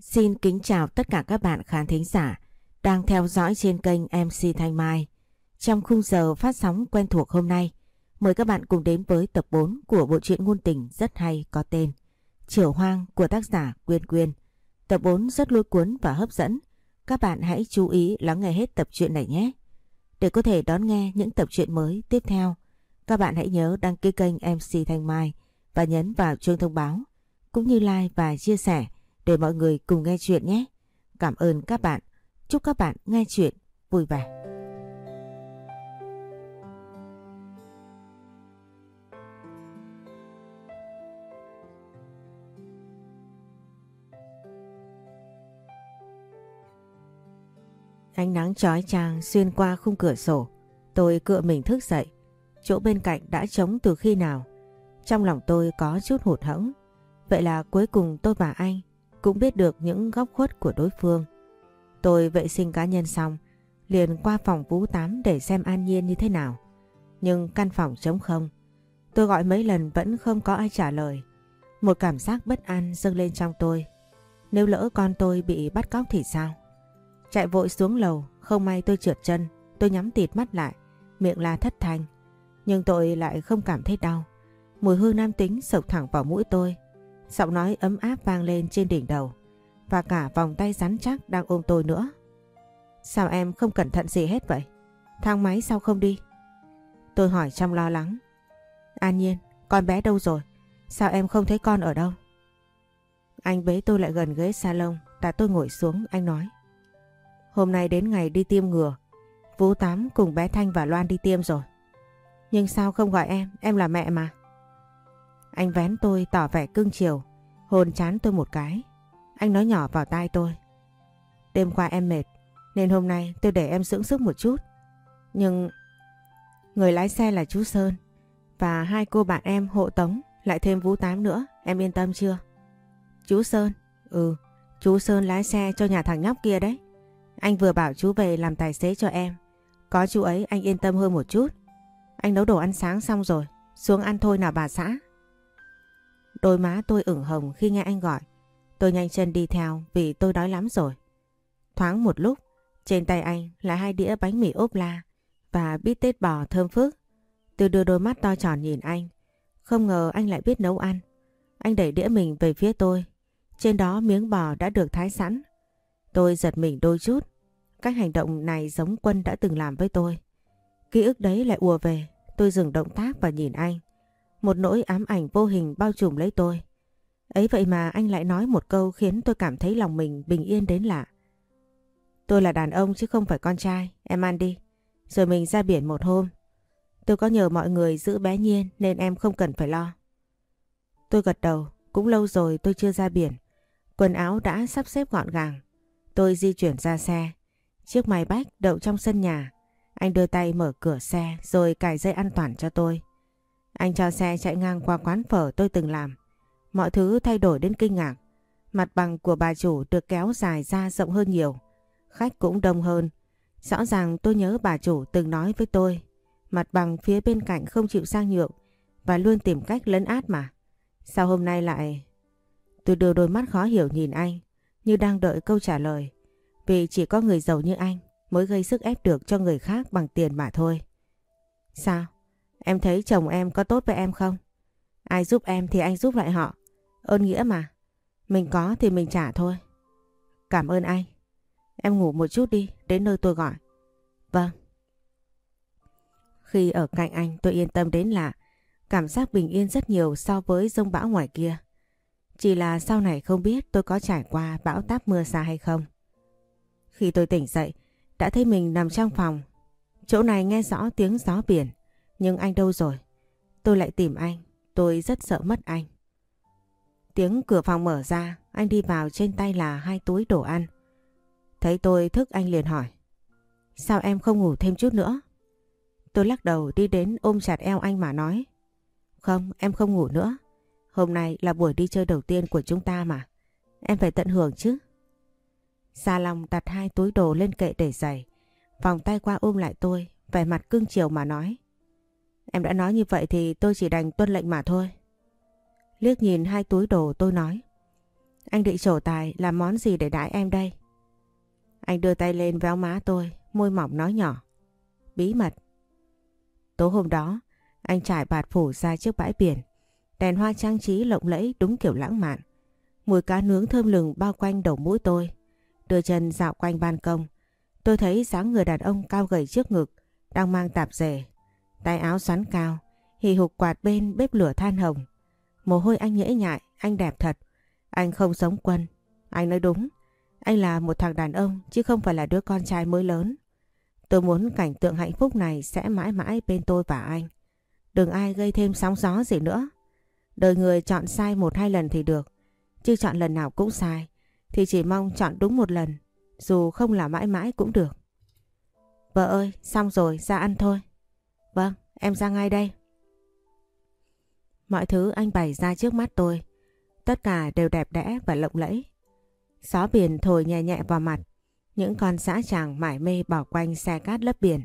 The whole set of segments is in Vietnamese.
Xin kính chào tất cả các bạn khán thính giả đang theo dõi trên kênh MC Thanh Mai. Trong khung giờ phát sóng quen thuộc hôm nay, mời các bạn cùng đến với tập 4 của bộ truyện ngôn tình rất hay có tên Chiều Hoang của tác giả Quyên Quyên. Tập 4 rất lôi cuốn và hấp dẫn. Các bạn hãy chú ý lắng nghe hết tập truyện này nhé. Để có thể đón nghe những tập truyện mới tiếp theo, các bạn hãy nhớ đăng ký kênh MC Thanh Mai và nhấn vào chuông thông báo, cũng như like và chia sẻ để mọi người cùng nghe chuyện nhé. Cảm ơn các bạn. Chúc các bạn nghe chuyện vui vẻ. Ánh nắng chói chang xuyên qua khung cửa sổ. Tôi cựa mình thức dậy. Chỗ bên cạnh đã trống từ khi nào. Trong lòng tôi có chút hụt hẫng. Vậy là cuối cùng tôi và anh cũng biết được những góc khuất của đối phương. Tôi vệ sinh cá nhân xong, liền qua phòng Vũ Tám để xem An Nhiên như thế nào. Nhưng căn phòng trống không. Tôi gọi mấy lần vẫn không có ai trả lời. Một cảm giác bất an dâng lên trong tôi. Nếu lỡ con tôi bị bắt cóc thì sao? Chạy vội xuống lầu, không may tôi trượt chân, tôi nhắm tịt mắt lại, miệng la thất thanh. Nhưng tôi lại không cảm thấy đau. Mùi hương nam tính sộc thẳng vào mũi tôi. Giọng nói ấm áp vang lên trên đỉnh đầu và cả vòng tay rắn chắc đang ôm tôi nữa. Sao em không cẩn thận gì hết vậy? Thang máy sao không đi? Tôi hỏi trong lo lắng. An nhiên, con bé đâu rồi? Sao em không thấy con ở đâu? Anh bế tôi lại gần ghế salon, đặt tôi ngồi xuống, anh nói. Hôm nay đến ngày đi tiêm ngừa, Vũ Tám cùng bé Thanh và Loan đi tiêm rồi. Nhưng sao không gọi em, em là mẹ mà. Anh vén tôi tỏ vẻ cưng chiều, hồn chán tôi một cái. Anh nói nhỏ vào tai tôi. Đêm qua em mệt, nên hôm nay tôi để em dưỡng sức một chút. Nhưng người lái xe là chú Sơn và hai cô bạn em hộ tống lại thêm Vũ Tám nữa, em yên tâm chưa? Chú Sơn? Ừ, chú Sơn lái xe cho nhà thằng nhóc kia đấy. Anh vừa bảo chú về làm tài xế cho em. Có chú ấy anh yên tâm hơn một chút. Anh nấu đồ ăn sáng xong rồi, xuống ăn thôi nào bà xã. Đôi má tôi ửng hồng khi nghe anh gọi. Tôi nhanh chân đi theo vì tôi đói lắm rồi. Thoáng một lúc, trên tay anh là hai đĩa bánh mì ốp la và bít tết bò thơm phức. Tôi đưa đôi mắt to tròn nhìn anh. Không ngờ anh lại biết nấu ăn. Anh đẩy đĩa mình về phía tôi. Trên đó miếng bò đã được thái sẵn. Tôi giật mình đôi chút. Cách hành động này giống quân đã từng làm với tôi. Ký ức đấy lại ùa về. Tôi dừng động tác và nhìn anh. Một nỗi ám ảnh vô hình bao trùm lấy tôi. Ấy vậy mà anh lại nói một câu khiến tôi cảm thấy lòng mình bình yên đến lạ. Tôi là đàn ông chứ không phải con trai, em ăn đi. Rồi mình ra biển một hôm. Tôi có nhờ mọi người giữ bé nhiên nên em không cần phải lo. Tôi gật đầu, cũng lâu rồi tôi chưa ra biển. Quần áo đã sắp xếp gọn gàng. Tôi di chuyển ra xe. Chiếc máy bách đậu trong sân nhà. Anh đưa tay mở cửa xe rồi cài dây an toàn cho tôi. Anh cho xe chạy ngang qua quán phở tôi từng làm. Mọi thứ thay đổi đến kinh ngạc. Mặt bằng của bà chủ được kéo dài ra rộng hơn nhiều. Khách cũng đông hơn. Rõ ràng tôi nhớ bà chủ từng nói với tôi. Mặt bằng phía bên cạnh không chịu sang nhượng và luôn tìm cách lấn át mà. Sao hôm nay lại... Tôi đưa đôi mắt khó hiểu nhìn anh, như đang đợi câu trả lời. Vì chỉ có người giàu như anh mới gây sức ép được cho người khác bằng tiền mà thôi. Sao? Em thấy chồng em có tốt với em không? Ai giúp em thì anh giúp lại họ. Ơn nghĩa mà. Mình có thì mình trả thôi. Cảm ơn anh. Em ngủ một chút đi, đến nơi tôi gọi. Vâng. Khi ở cạnh anh tôi yên tâm đến lạ. Cảm giác bình yên rất nhiều so với rông bão ngoài kia. Chỉ là sau này không biết tôi có trải qua bão táp mưa xa hay không. Khi tôi tỉnh dậy, đã thấy mình nằm trong phòng. Chỗ này nghe rõ tiếng gió biển. Nhưng anh đâu rồi? Tôi lại tìm anh. Tôi rất sợ mất anh. Tiếng cửa phòng mở ra, anh đi vào trên tay là hai túi đồ ăn. Thấy tôi thức anh liền hỏi. Sao em không ngủ thêm chút nữa? Tôi lắc đầu đi đến ôm chặt eo anh mà nói. Không, em không ngủ nữa. Hôm nay là buổi đi chơi đầu tiên của chúng ta mà. Em phải tận hưởng chứ. Sa Long đặt hai túi đồ lên kệ để giày. Vòng tay qua ôm lại tôi, vẻ mặt cưng chiều mà nói. Em đã nói như vậy thì tôi chỉ đành tuân lệnh mà thôi. Liếc nhìn hai túi đồ tôi nói. Anh định trổ tài làm món gì để đãi em đây? Anh đưa tay lên véo má tôi, môi mỏng nói nhỏ. Bí mật. Tối hôm đó, anh trải bạt phủ ra trước bãi biển. Đèn hoa trang trí lộng lẫy đúng kiểu lãng mạn. Mùi cá nướng thơm lừng bao quanh đầu mũi tôi. Đưa chân dạo quanh ban công. Tôi thấy dáng người đàn ông cao gầy trước ngực, đang mang tạp dề. Tay áo xoắn cao, hì hục quạt bên bếp lửa than hồng. Mồ hôi anh nhễ nhại, anh đẹp thật. Anh không giống quân. Anh nói đúng. Anh là một thằng đàn ông chứ không phải là đứa con trai mới lớn. Tôi muốn cảnh tượng hạnh phúc này sẽ mãi mãi bên tôi và anh. Đừng ai gây thêm sóng gió gì nữa. Đời người chọn sai một hai lần thì được. Chứ chọn lần nào cũng sai. Thì chỉ mong chọn đúng một lần. Dù không là mãi mãi cũng được. Vợ ơi, xong rồi, ra ăn thôi. Vâng, em ra ngay đây. Mọi thứ anh bày ra trước mắt tôi. Tất cả đều đẹp đẽ và lộng lẫy. Gió biển thổi nhẹ nhẹ vào mặt. Những con xã chàng mải mê bỏ quanh xe cát lấp biển.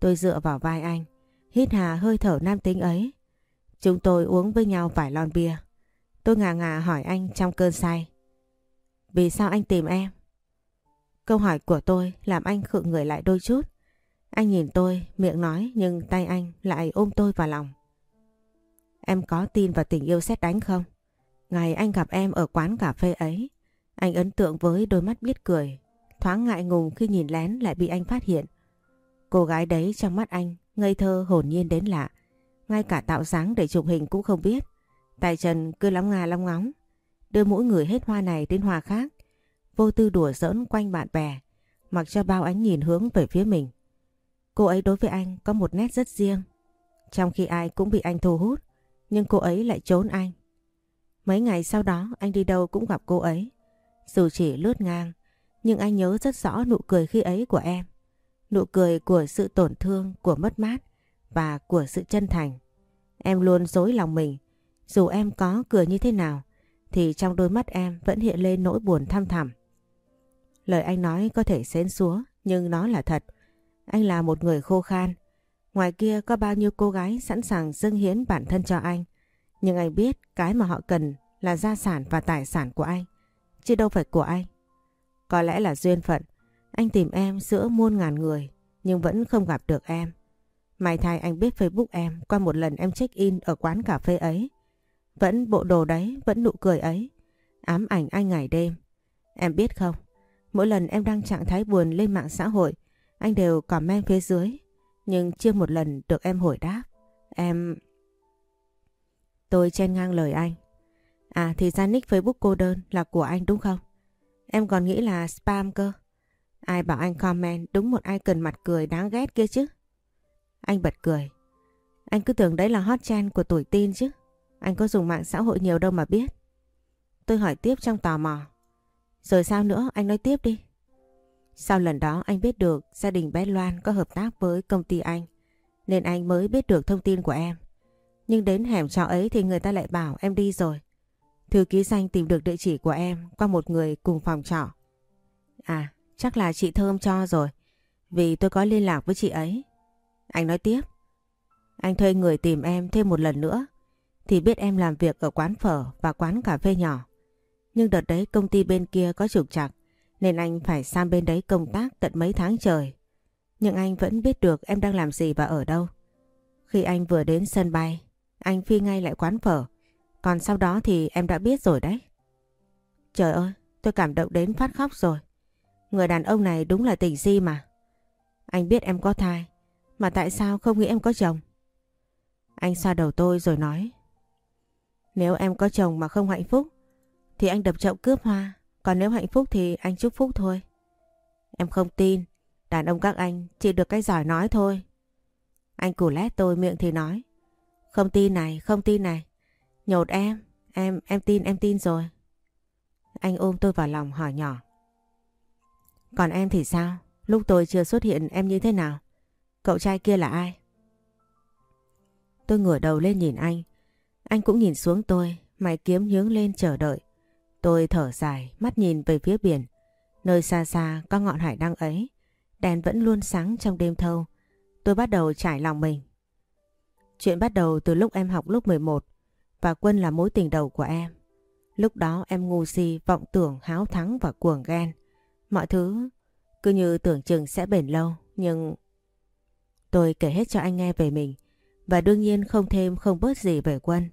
Tôi dựa vào vai anh, hít hà hơi thở nam tính ấy. Chúng tôi uống với nhau vài lon bia. Tôi ngà ngà hỏi anh trong cơn say. Vì sao anh tìm em? Câu hỏi của tôi làm anh khựng người lại đôi chút. Anh nhìn tôi, miệng nói nhưng tay anh lại ôm tôi vào lòng. Em có tin vào tình yêu xét đánh không? Ngày anh gặp em ở quán cà phê ấy, anh ấn tượng với đôi mắt biết cười, thoáng ngại ngùng khi nhìn lén lại bị anh phát hiện. Cô gái đấy trong mắt anh, ngây thơ hồn nhiên đến lạ. Ngay cả tạo dáng để chụp hình cũng không biết. Tài trần cứ lóng ngà long ngóng, đưa mỗi người hết hoa này đến hoa khác. Vô tư đùa giỡn quanh bạn bè, mặc cho bao ánh nhìn hướng về phía mình. Cô ấy đối với anh có một nét rất riêng. Trong khi ai cũng bị anh thu hút, nhưng cô ấy lại trốn anh. Mấy ngày sau đó anh đi đâu cũng gặp cô ấy. Dù chỉ lướt ngang, nhưng anh nhớ rất rõ nụ cười khi ấy của em. Nụ cười của sự tổn thương, của mất mát và của sự chân thành. Em luôn dối lòng mình. Dù em có cười như thế nào, thì trong đôi mắt em vẫn hiện lên nỗi buồn thăm thẳm. Lời anh nói có thể xến xúa, nhưng nó là thật. Anh là một người khô khan. Ngoài kia có bao nhiêu cô gái sẵn sàng dâng hiến bản thân cho anh. Nhưng anh biết cái mà họ cần là gia sản và tài sản của anh, chứ đâu phải của anh. Có lẽ là duyên phận, anh tìm em giữa muôn ngàn người nhưng vẫn không gặp được em. May thay anh biết Facebook em qua một lần em check in ở quán cà phê ấy. Vẫn bộ đồ đấy, vẫn nụ cười ấy. Ám ảnh anh ngày đêm. Em biết không, mỗi lần em đăng trạng thái buồn lên mạng xã hội, anh đều comment phía dưới. Nhưng chưa một lần được em hồi đáp. Em... Tôi chen ngang lời anh. À thì ra nick Facebook cô đơn là của anh đúng không? Em còn nghĩ là spam cơ. Ai bảo anh comment, đúng một icon mặt cười đáng ghét kia chứ? Anh bật cười. Anh cứ tưởng đấy là hot trend của tuổi tin chứ. Anh có dùng mạng xã hội nhiều đâu mà biết. Tôi hỏi tiếp trong tò mò. Rồi sao nữa anh nói tiếp đi. Sau lần đó anh biết được gia đình bé Loan có hợp tác với công ty anh. Nên anh mới biết được thông tin của em. Nhưng đến hẻm trọ ấy thì người ta lại bảo em đi rồi. Thư ký danh tìm được địa chỉ của em qua một người cùng phòng trọ. À, chắc là chị Thơm cho rồi. Vì tôi có liên lạc với chị ấy. Anh nói tiếp. Anh thuê người tìm em thêm một lần nữa. Thì biết em làm việc ở quán phở và quán cà phê nhỏ. Nhưng đợt đấy công ty bên kia có trục trặc. Nên anh phải sang bên đấy công tác tận mấy tháng trời. Nhưng anh vẫn biết được em đang làm gì và ở đâu. Khi anh vừa đến sân bay, anh phi ngay lại quán phở. Còn sau đó thì em đã biết rồi đấy. Trời ơi, tôi cảm động đến phát khóc rồi. Người đàn ông này đúng là tình si mà. Anh biết em có thai, mà tại sao không nghĩ em có chồng? Anh xoa đầu tôi rồi nói. Nếu em có chồng mà không hạnh phúc, thì anh đập chậu cướp hoa. Còn nếu hạnh phúc thì anh chúc phúc thôi. Em không tin, đàn ông các anh chỉ được cái giỏi nói thôi. Anh củ lét tôi miệng thì nói. Không tin này, không tin này. Nhột em, em, em tin, em tin rồi. Anh ôm tôi vào lòng hỏi nhỏ. Còn em thì sao? Lúc tôi chưa xuất hiện em như thế nào? Cậu trai kia là ai? Tôi ngửa đầu lên nhìn anh. Anh cũng nhìn xuống tôi, mày kiếm nhướng lên chờ đợi. Tôi thở dài, mắt nhìn về phía biển. Nơi xa xa có ngọn hải đăng ấy. Đèn vẫn luôn sáng trong đêm thâu. Tôi bắt đầu trải lòng mình. Chuyện bắt đầu từ lúc em học lúc 11 và Quân là mối tình đầu của em. Lúc đó em ngu si, vọng tưởng, háo thắng và cuồng ghen. Mọi thứ cứ như tưởng chừng sẽ bền lâu, nhưng... Tôi kể hết cho anh nghe về mình, và đương nhiên không thêm không bớt gì về quân.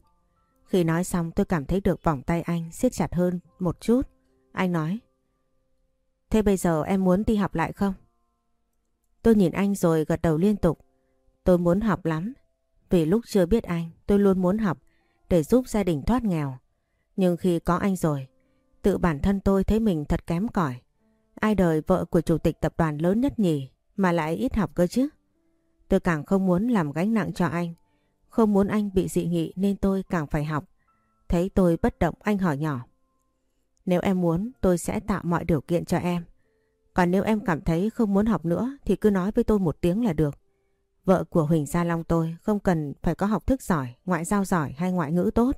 Khi nói xong tôi cảm thấy được vòng tay anh siết chặt hơn một chút. Anh nói. Thế bây giờ em muốn đi học lại không? Tôi nhìn anh rồi gật đầu liên tục. Tôi muốn học lắm. Vì lúc chưa biết anh tôi luôn muốn học để giúp gia đình thoát nghèo. Nhưng khi có anh rồi, tự bản thân tôi thấy mình thật kém cỏi. Ai đời vợ của chủ tịch tập đoàn lớn nhất nhỉ mà lại ít học cơ chứ? Tôi càng không muốn làm gánh nặng cho anh. Không muốn anh bị dị nghị nên tôi càng phải học. Thấy tôi bất động anh hỏi nhỏ. Nếu em muốn tôi sẽ tạo mọi điều kiện cho em. Còn nếu em cảm thấy không muốn học nữa thì cứ nói với tôi một tiếng là được. Vợ của Huỳnh Gia Long tôi không cần phải có học thức giỏi, ngoại giao giỏi hay ngoại ngữ tốt.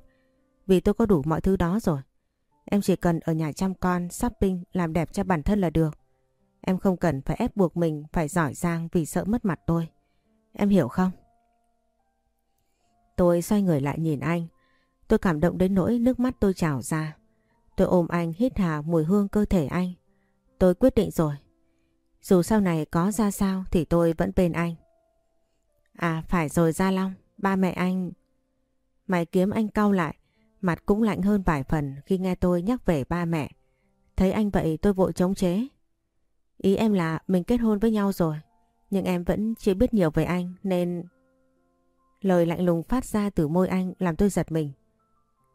Vì tôi có đủ mọi thứ đó rồi. Em chỉ cần ở nhà chăm con, shopping, làm đẹp cho bản thân là được. Em không cần phải ép buộc mình phải giỏi giang vì sợ mất mặt tôi. Em hiểu không? Tôi xoay người lại nhìn anh. Tôi cảm động đến nỗi nước mắt tôi trào ra. Tôi ôm anh hít hà mùi hương cơ thể anh. Tôi quyết định rồi. Dù sau này có ra sao thì tôi vẫn bên anh. À phải rồi Gia Long, ba mẹ anh... Mày kiếm anh cau lại, mặt cũng lạnh hơn vài phần khi nghe tôi nhắc về ba mẹ. Thấy anh vậy tôi vội chống chế. Ý em là mình kết hôn với nhau rồi, nhưng em vẫn chưa biết nhiều về anh nên... Lời lạnh lùng phát ra từ môi anh làm tôi giật mình.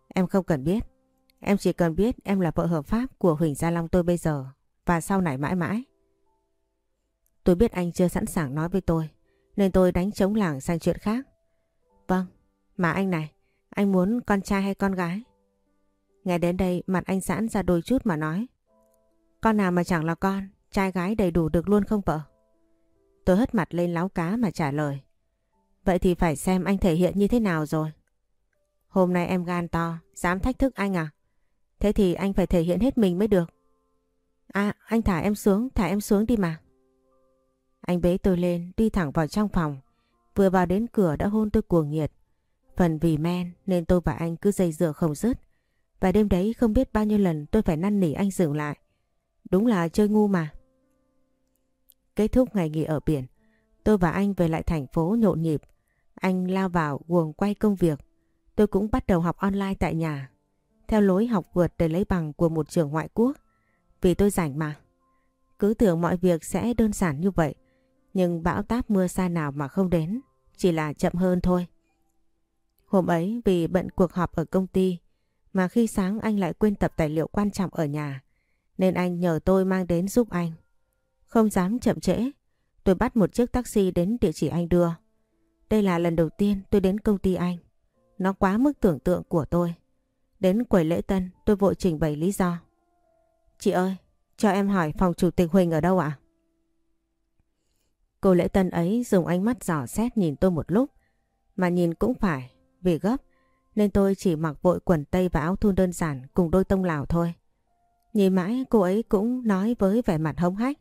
Em không cần biết. Em chỉ cần biết em là vợ hợp pháp của Huỳnh Gia Long tôi bây giờ và sau này mãi mãi. Tôi biết anh chưa sẵn sàng nói với tôi nên tôi đánh chống lảng sang chuyện khác. Vâng, mà anh này, anh muốn con trai hay con gái? Nghe đến đây mặt anh giãn ra đôi chút mà nói. Con nào mà chẳng là con, trai gái đầy đủ được luôn không vợ? Tôi hất mặt lên láo cá mà trả lời. Vậy thì phải xem anh thể hiện như thế nào rồi. Hôm nay em gan to, dám thách thức anh à? Thế thì anh phải thể hiện hết mình mới được. À, anh thả em xuống, thả em xuống đi mà. Anh bế tôi lên, đi thẳng vào trong phòng. Vừa vào đến cửa đã hôn tôi cuồng nhiệt. Phần vì men nên tôi và anh cứ dây dựa không dứt. Và đêm đấy không biết bao nhiêu lần tôi phải năn nỉ anh dừng lại. Đúng là chơi ngu mà. Kết thúc ngày nghỉ ở biển, tôi và anh về lại thành phố nhộn nhịp. Anh lao vào guồng quay công việc. Tôi cũng bắt đầu học online tại nhà. Theo lối học vượt để lấy bằng của một trường ngoại quốc. Vì tôi rảnh mà. Cứ tưởng mọi việc sẽ đơn giản như vậy. Nhưng bão táp mưa xa nào mà không đến. Chỉ là chậm hơn thôi. Hôm ấy vì bận cuộc họp ở công ty mà khi sáng anh lại quên tập tài liệu quan trọng ở nhà nên anh nhờ tôi mang đến giúp anh. Không dám chậm trễ, tôi bắt một chiếc taxi đến địa chỉ anh đưa. Đây là lần đầu tiên tôi đến công ty anh. Nó quá mức tưởng tượng của tôi. Đến quầy lễ tân tôi vội trình bày lý do. Chị ơi, cho em hỏi phòng chủ tịch Huỳnh ở đâu ạ? Cô lễ tân ấy dùng ánh mắt dò xét nhìn tôi một lúc. Mà nhìn cũng phải, vì gấp. Nên tôi chỉ mặc vội quần tây và áo thun đơn giản cùng đôi tông lào thôi. Nhìn mãi cô ấy cũng nói với vẻ mặt hống hách.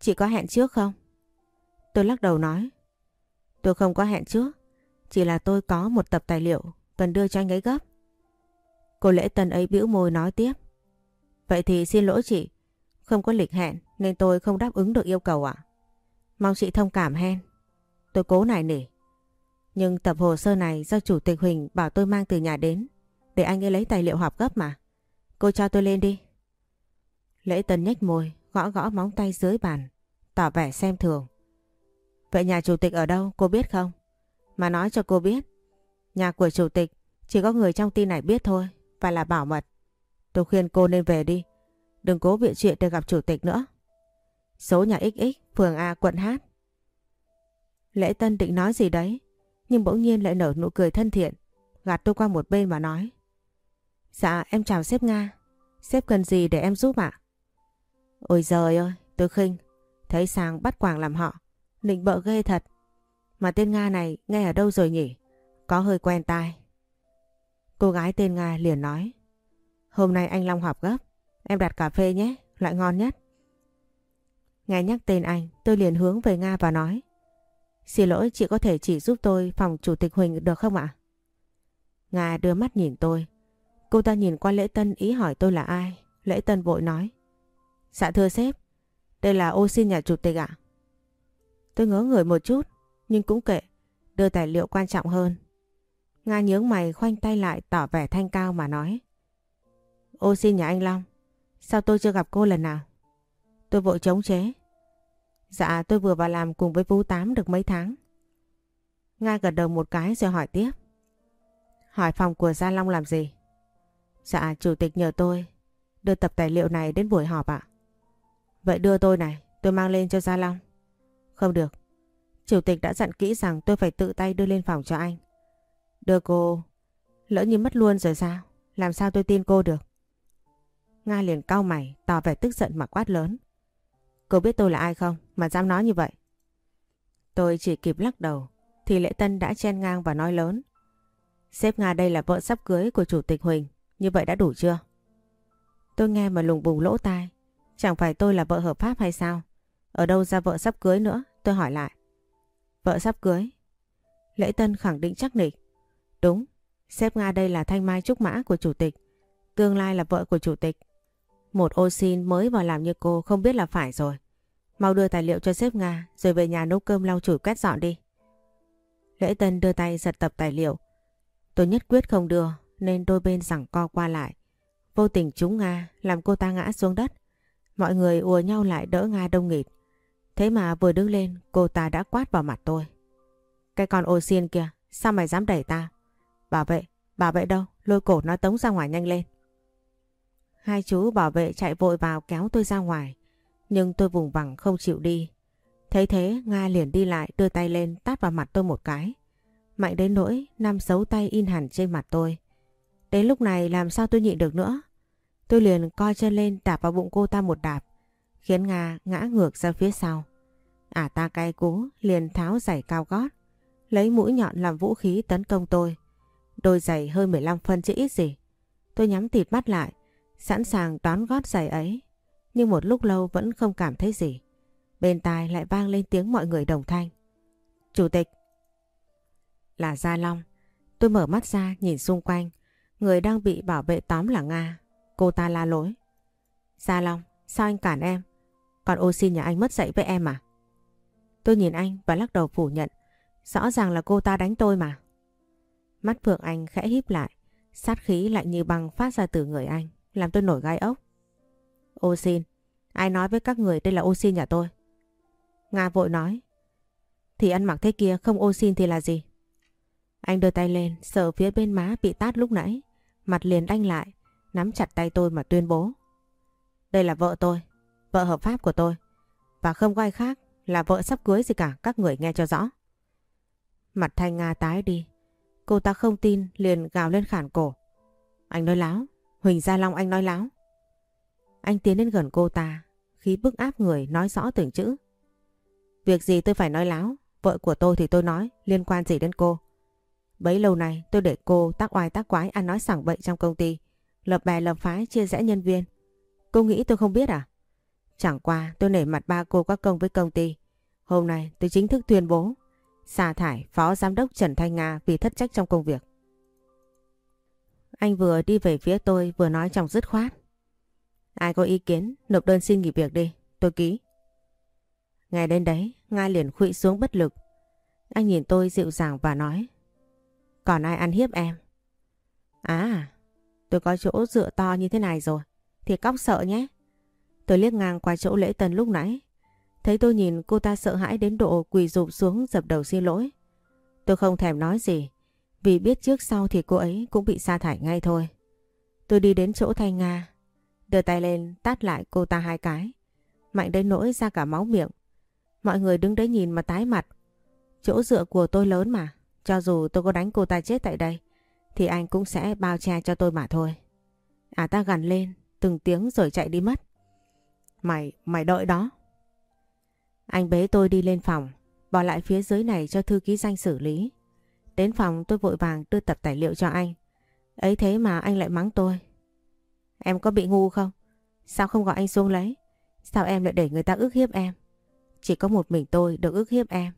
Chị có hẹn trước không? Tôi lắc đầu nói. Tôi không có hẹn trước. Chỉ là tôi có một tập tài liệu cần đưa cho anh ấy gấp. Cô lễ tân ấy bĩu môi nói tiếp. Vậy thì xin lỗi chị. Không có lịch hẹn nên tôi không đáp ứng được yêu cầu ạ. Mong chị thông cảm hen. Tôi cố nài nỉ. Nhưng tập hồ sơ này do Chủ tịch Huỳnh bảo tôi mang từ nhà đến. Để anh ấy lấy tài liệu họp gấp mà. Cô cho tôi lên đi. Lễ tân nhếch môi, gõ gõ móng tay dưới bàn. Tỏ vẻ xem thường. Vậy nhà chủ tịch ở đâu cô biết không? Mà nói cho cô biết. Nhà của chủ tịch chỉ có người trong tin này biết thôi. Và là bảo mật. Tôi khuyên cô nên về đi. Đừng cố bịa chuyện để gặp chủ tịch nữa. Số nhà XX, phường A, quận H. Lễ Tân định nói gì đấy, nhưng bỗng nhiên lại nở nụ cười thân thiện, gạt tôi qua một bên và nói. Dạ, em chào sếp Nga. Sếp cần gì để em giúp ạ? Ôi giời ơi, tôi khinh. Thấy sang bắt quảng làm họ. Nịnh bợ ghê thật. Mà tên Nga này nghe ở đâu rồi nhỉ? Có hơi quen tai. Cô gái tên Nga liền nói. Hôm nay anh Long họp gấp. Em đặt cà phê nhé, loại ngon nhất. Nghe nhắc tên anh, tôi liền hướng về Nga và nói. Xin lỗi, chị có thể chỉ giúp tôi phòng chủ tịch Huỳnh được không ạ? Nga đưa mắt nhìn tôi. Cô ta nhìn qua Lễ Tân ý hỏi tôi là ai. Lễ Tân vội nói. Dạ thưa sếp, đây là ô xin nhà chủ tịch ạ. Tôi ngớ người một chút, nhưng cũng kệ, đưa tài liệu quan trọng hơn. Nga nhướng mày khoanh tay lại tỏ vẻ thanh cao mà nói. Ô xin nhà anh Long, sao tôi chưa gặp cô lần nào? Tôi vội chống chế. Dạ tôi vừa vào làm cùng với Vũ Tám được mấy tháng. Nga gật đầu một cái rồi hỏi tiếp. Hỏi phòng của Gia Long làm gì? Dạ chủ tịch nhờ tôi đưa tập tài liệu này đến buổi họp ạ. Vậy đưa tôi này, tôi mang lên cho Gia Long. Không được. Chủ tịch đã dặn kỹ rằng tôi phải tự tay đưa lên phòng cho anh. Đưa cô, lỡ như mất luôn rồi sao? Làm sao tôi tin cô được? Nga liền cau mày, tỏ vẻ tức giận mà quát lớn. Cô biết tôi là ai không mà dám nói như vậy? Tôi chỉ kịp lắc đầu, thì lễ tân đã chen ngang và nói lớn. Sếp Nga đây là vợ sắp cưới của Chủ tịch Huỳnh, như vậy đã đủ chưa? Tôi nghe mà lùng bùng lỗ tai, chẳng phải tôi là vợ hợp pháp hay sao? Ở đâu ra vợ sắp cưới nữa? Tôi hỏi lại. Vợ sắp cưới? Lễ Tân khẳng định chắc nịch. Đúng, sếp Nga đây là thanh mai trúc mã của chủ tịch. Tương lai là vợ của chủ tịch. Một ô xin mới vào làm như cô không biết là phải rồi. Mau đưa tài liệu cho sếp Nga rồi về nhà nấu cơm lau chùi quét dọn đi. Lễ Tân đưa tay giật tập tài liệu. Tôi nhất quyết không đưa nên đôi bên rằng co qua lại. Vô tình chúng Nga làm cô ta ngã xuống đất. Mọi người ùa nhau lại đỡ Nga đông nghịt. Thế mà vừa đứng lên cô ta đã quát vào mặt tôi. Cái con ô xiên kia, sao mày dám đẩy ta? Bảo vệ, bảo vệ đâu? Lôi cổ nó tống ra ngoài nhanh lên. Hai chú bảo vệ chạy vội vào kéo tôi ra ngoài. Nhưng tôi vùng vằng không chịu đi. Thấy thế Nga liền đi lại đưa tay lên tát vào mặt tôi một cái. Mạnh đến nỗi năm dấu tay in hẳn trên mặt tôi. Đến lúc này làm sao tôi nhịn được nữa. Tôi liền co chân lên đạp vào bụng cô ta một đạp. Khiến Nga ngã ngược ra phía sau. Ả ta cay cú, liền tháo giày cao gót. Lấy mũi nhọn làm vũ khí tấn công tôi. Đôi giày hơi 15 phân chứ ít gì. Tôi nhắm tịt mắt lại. Sẵn sàng đón gót giày ấy. Nhưng một lúc lâu vẫn không cảm thấy gì. Bên tai lại vang lên tiếng mọi người đồng thanh. Chủ tịch. Là Gia Long. Tôi mở mắt ra nhìn xung quanh. Người đang bị bảo vệ tóm là Nga. Cô ta la lối. Gia Long, sao anh cản em? Còn ô xin nhà anh mất dạy với em à? Tôi nhìn anh và lắc đầu phủ nhận. Rõ ràng là cô ta đánh tôi mà. Mắt Phượng Anh khẽ híp lại. Sát khí lạnh như băng phát ra từ người anh. Làm tôi nổi gai ốc. Ô xin, ai nói với các người đây là ô xin nhà tôi? Nga vội nói. Thì ăn mặc thế kia không ô xin thì là gì? Anh đưa tay lên, sờ phía bên má bị tát lúc nãy. Mặt liền đanh lại, nắm chặt tay tôi mà tuyên bố. Đây là vợ tôi, vợ hợp pháp của tôi. Và không có ai khác là vợ sắp cưới gì cả, các người nghe cho rõ. Mặt Thanh Nga tái đi. Cô ta không tin liền gào lên khản cổ. Anh nói láo, Huỳnh Gia Long anh nói láo. Anh tiến đến gần cô ta, khí bức áp người nói rõ từng chữ. Việc gì tôi phải nói láo, vợ của tôi thì tôi nói, liên quan gì đến cô. Bấy lâu nay tôi để cô tác oai tác quái ăn nói sảng bậy trong công ty, lập bè lập phái chia rẽ nhân viên. Cô nghĩ tôi không biết à? Chẳng qua tôi nể mặt ba cô các công với công ty. Hôm nay tôi chính thức tuyên bố sa thải Phó Giám đốc Trần Thanh Nga vì thất trách trong công việc. Anh vừa đi về phía tôi vừa nói trong dứt khoát. Ai có ý kiến nộp đơn xin nghỉ việc đi, tôi ký. Ngày đến đấy, Nga liền khụy xuống bất lực. Anh nhìn tôi dịu dàng và nói. Còn ai ăn hiếp em? À, tôi có chỗ dựa to như thế này rồi. Thì cóc sợ nhé. Tôi liếc ngang qua chỗ lễ tân lúc nãy. Thấy tôi nhìn cô ta sợ hãi đến độ quỳ rụp xuống dập đầu xin lỗi. Tôi không thèm nói gì. Vì biết trước sau thì cô ấy cũng bị sa thải ngay thôi. Tôi đi đến chỗ Thanh Nga. Đưa tay lên tát lại cô ta hai cái. Mạnh đến nỗi ra cả máu miệng. Mọi người đứng đấy nhìn mà tái mặt. Chỗ dựa của tôi lớn mà. Cho dù tôi có đánh cô ta chết tại đây. Thì anh cũng sẽ bao che cho tôi mà thôi. À ta gằn lên từng tiếng rồi chạy đi mất. Mày, mày đợi đó. Anh bế tôi đi lên phòng, bỏ lại phía dưới này cho thư ký danh xử lý. Đến phòng tôi vội vàng đưa tập tài liệu cho anh. Ấy thế mà anh lại mắng tôi. Em có bị ngu không? Sao không gọi anh xuống lấy? Sao em lại để người ta ức hiếp em? Chỉ có một mình tôi được ức hiếp em.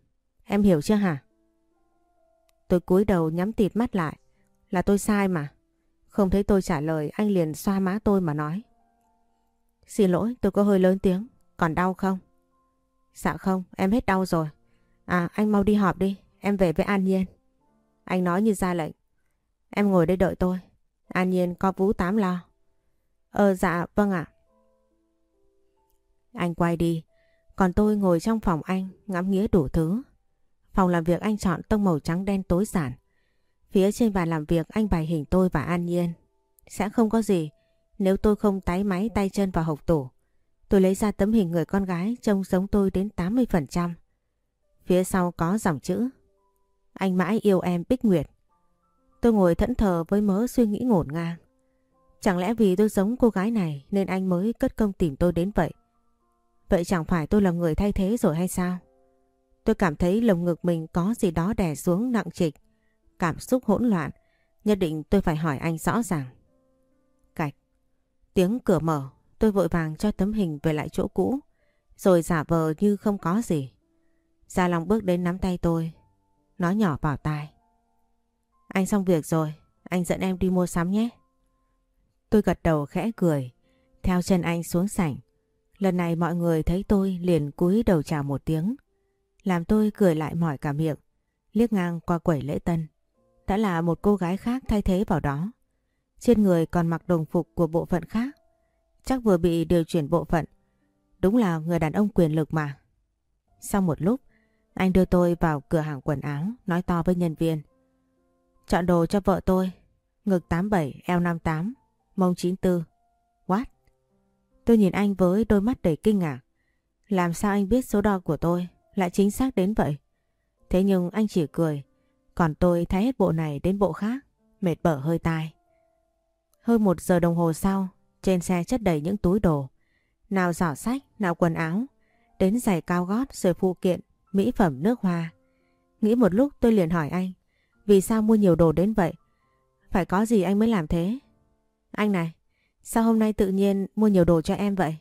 Em hiểu chưa hả? Tôi cúi đầu nhắm tịt mắt lại. Là tôi sai mà. Không thấy tôi trả lời, anh liền xoa má tôi mà nói. Xin lỗi, tôi có hơi lớn tiếng. Còn đau không? Dạ không, em hết đau rồi. À anh mau đi họp đi. Em về với An Nhiên. Anh nói như ra lệnh. Em ngồi đây đợi tôi. An Nhiên có vũ tám lo. Ờ dạ vâng ạ. Anh quay đi. Còn tôi ngồi trong phòng anh, ngắm nghĩa đủ thứ. Phòng làm việc anh chọn tông màu trắng đen tối giản. Phía trên bàn làm việc anh bày hình tôi và An Nhiên. Sẽ không có gì nếu tôi không tái máy tay chân vào hộp tủ. Tôi lấy ra tấm hình người con gái trông giống tôi đến 80%. Phía sau có dòng chữ, Anh mãi yêu em, Bích Nguyệt. Tôi ngồi thẫn thờ với mớ suy nghĩ ngổn ngang. Chẳng lẽ vì tôi giống cô gái này nên anh mới cất công tìm tôi đến vậy? Vậy chẳng phải tôi là người thay thế rồi hay sao? Tôi cảm thấy lồng ngực mình có gì đó đè xuống nặng trịch. Cảm xúc hỗn loạn. Nhất định tôi phải hỏi anh rõ ràng. Cạch. Tiếng cửa mở. Tôi vội vàng cho tấm hình về lại chỗ cũ. Rồi giả vờ như không có gì. Gia Long bước đến nắm tay tôi. Nói nhỏ vào tai. Anh xong việc rồi. Anh dẫn em đi mua sắm nhé. Tôi gật đầu khẽ cười. Theo chân anh xuống sảnh. Lần này mọi người thấy tôi liền cúi đầu chào một tiếng. Làm tôi cười lại mỏi cả miệng. Liếc ngang qua quẩy lễ tân. Đã là một cô gái khác thay thế vào đó. Trên người còn mặc đồng phục của bộ phận khác. Chắc vừa bị điều chuyển bộ phận. Đúng là người đàn ông quyền lực mà. Sau một lúc, anh đưa tôi vào cửa hàng quần áo, nói to với nhân viên. Chọn đồ cho vợ tôi. Ngực 87, eo 58, mông 94. What? Tôi nhìn anh với đôi mắt đầy kinh ngạc. Làm sao anh biết số đo của tôi lại chính xác đến vậy? Thế nhưng anh chỉ cười. Còn tôi thấy hết bộ này đến bộ khác. Mệt bở hơi tai. Hơn một giờ đồng hồ sau, trên xe chất đầy những túi đồ. Nào giỏ sách, nào quần áo. Đến giày cao gót rồi phụ kiện, mỹ phẩm nước hoa. Nghĩ một lúc tôi liền hỏi anh. Vì sao mua nhiều đồ đến vậy? Phải có gì anh mới làm thế? Anh này, sao hôm nay tự nhiên mua nhiều đồ cho em vậy?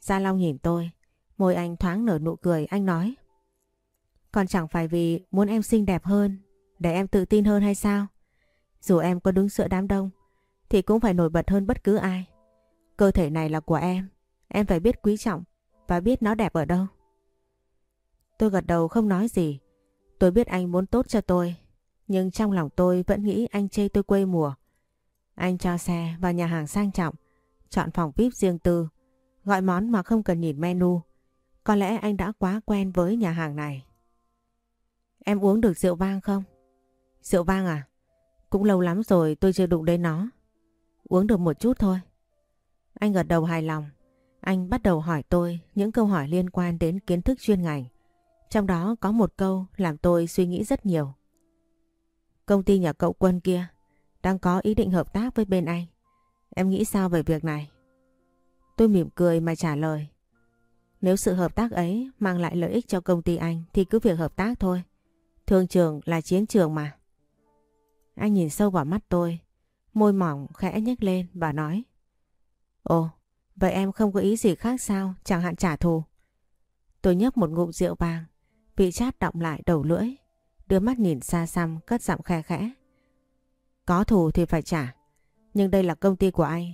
Gia Long nhìn tôi, môi anh thoáng nở nụ cười, anh nói. Còn chẳng phải vì muốn em xinh đẹp hơn, để em tự tin hơn hay sao? Dù em có đứng giữa đám đông, thì cũng phải nổi bật hơn bất cứ ai. Cơ thể này là của em, em phải biết quý trọng và biết nó đẹp ở đâu. Tôi gật đầu không nói gì. Tôi biết anh muốn tốt cho tôi, nhưng trong lòng tôi vẫn nghĩ anh chê tôi quê mùa. Anh cho xe vào nhà hàng sang trọng, chọn phòng VIP riêng tư, gọi món mà không cần nhìn menu. Có lẽ anh đã quá quen với nhà hàng này. Em uống được rượu vang không? Rượu vang à? Cũng lâu lắm rồi tôi chưa đụng đến nó. Uống được một chút thôi. Anh gật đầu hài lòng. Anh bắt đầu hỏi tôi những câu hỏi liên quan đến kiến thức chuyên ngành. Trong đó có một câu làm tôi suy nghĩ rất nhiều. Công ty nhà cậu quân kia đang có ý định hợp tác với bên anh. Em nghĩ sao về việc này? Tôi mỉm cười mà trả lời. Nếu sự hợp tác ấy mang lại lợi ích cho công ty anh thì cứ việc hợp tác thôi. Thương trường là chiến trường mà. Anh nhìn sâu vào mắt tôi, môi mỏng khẽ nhếch lên và nói. Ồ, vậy em không có ý gì khác sao, chẳng hạn trả thù. Tôi nhấp một ngụm rượu vàng, vị chát động lại đầu lưỡi, đưa mắt nhìn xa xăm cất giọng khe khẽ. Có thù thì phải trả, nhưng đây là công ty của anh,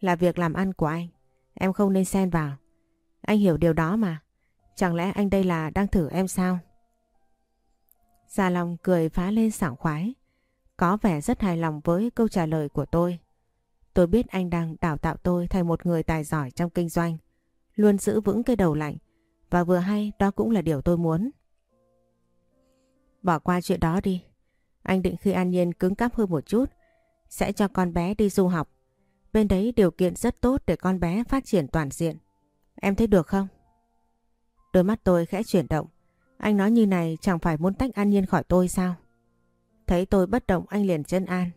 là việc làm ăn của anh, em không nên xen vào. Anh hiểu điều đó mà, chẳng lẽ anh đây là đang thử em sao? Gia Long cười phá lên sảng khoái, có vẻ rất hài lòng với câu trả lời của tôi. Tôi biết anh đang đào tạo tôi thành một người tài giỏi trong kinh doanh, luôn giữ vững cái đầu lạnh và vừa hay đó cũng là điều tôi muốn. Bỏ qua chuyện đó đi. Anh định khi An Nhiên cứng cắp hơn một chút, sẽ cho con bé đi du học. Bên đấy điều kiện rất tốt để con bé phát triển toàn diện. Em thấy được không? Đôi mắt tôi khẽ chuyển động. Anh nói như này chẳng phải muốn tách An Nhiên khỏi tôi sao? Thấy tôi bất động anh liền chân an.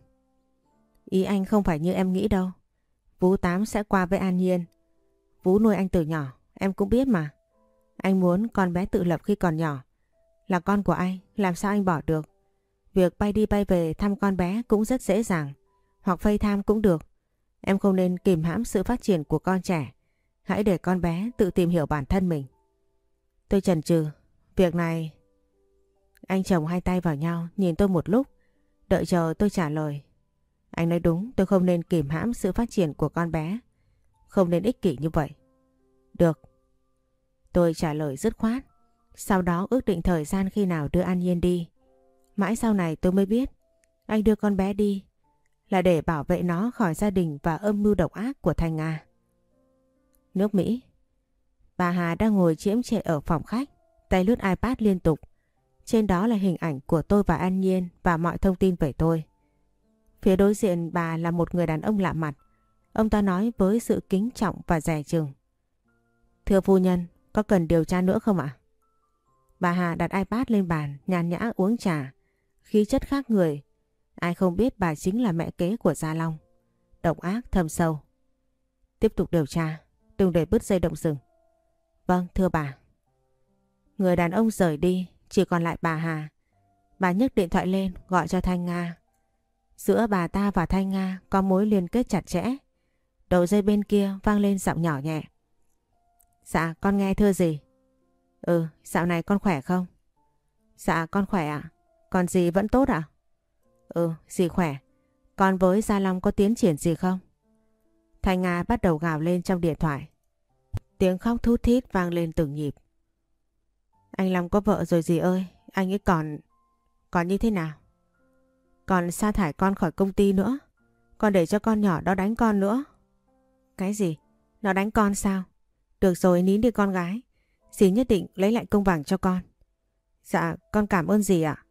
Ý anh không phải như em nghĩ đâu. Vú Tám sẽ qua với An Nhiên. Vú nuôi anh từ nhỏ, em cũng biết mà. Anh muốn con bé tự lập khi còn nhỏ. Là con của anh, làm sao anh bỏ được? Việc bay đi bay về thăm con bé cũng rất dễ dàng. Hoặc phây tham cũng được. Em không nên kìm hãm sự phát triển của con trẻ. Hãy để con bé tự tìm hiểu bản thân mình. Tôi chần chừ. Việc này... Anh chồng hai tay vào nhau nhìn tôi một lúc. Đợi chờ tôi trả lời. Anh nói đúng tôi không nên kìm hãm sự phát triển của con bé. Không nên ích kỷ như vậy. Được. Tôi trả lời dứt khoát. Sau đó ước định thời gian khi nào đưa An Nhiên đi. Mãi sau này tôi mới biết anh đưa con bé đi là để bảo vệ nó khỏi gia đình và âm mưu độc ác của Thành Nga. Nước Mỹ Bà Hà đang ngồi chiếm trệ ở phòng khách, tay lướt iPad liên tục. Trên đó là hình ảnh của tôi và An Nhiên và mọi thông tin về tôi. Phía đối diện bà là một người đàn ông lạ mặt. Ông ta nói với sự kính trọng và rẻ chừng. Thưa phu nhân, có cần điều tra nữa không ạ? Bà Hà đặt iPad lên bàn, nhàn nhã uống trà. Khí chất khác người. Ai không biết bà chính là mẹ kế của Gia Long. Độc ác thâm sâu. Tiếp tục điều tra, đừng để bứt dây động rừng. Vâng, thưa bà. Người đàn ông rời đi, chỉ còn lại bà Hà. Bà nhấc điện thoại lên gọi cho Thanh Nga. Giữa bà ta và Thanh Nga có mối liên kết chặt chẽ. Đầu dây bên kia vang lên giọng nhỏ nhẹ. Dạ con nghe thưa gì? Ừ dạo này con khỏe không? Dạ con khỏe ạ. Còn gì vẫn tốt ạ? Ừ dì khỏe. Con với Gia Long có tiến triển gì không? Thanh Nga bắt đầu gào lên trong điện thoại. Tiếng khóc thút thít vang lên từng nhịp. Anh Long có vợ rồi gì ơi, anh ấy còn... Còn như thế nào? Còn sa thải con khỏi công ty nữa. Còn để cho con nhỏ đó đánh con nữa. Cái gì? Nó đánh con sao? Được rồi nín đi con gái. Dì nhất định lấy lại công bằng cho con. Dạ con cảm ơn dì ạ.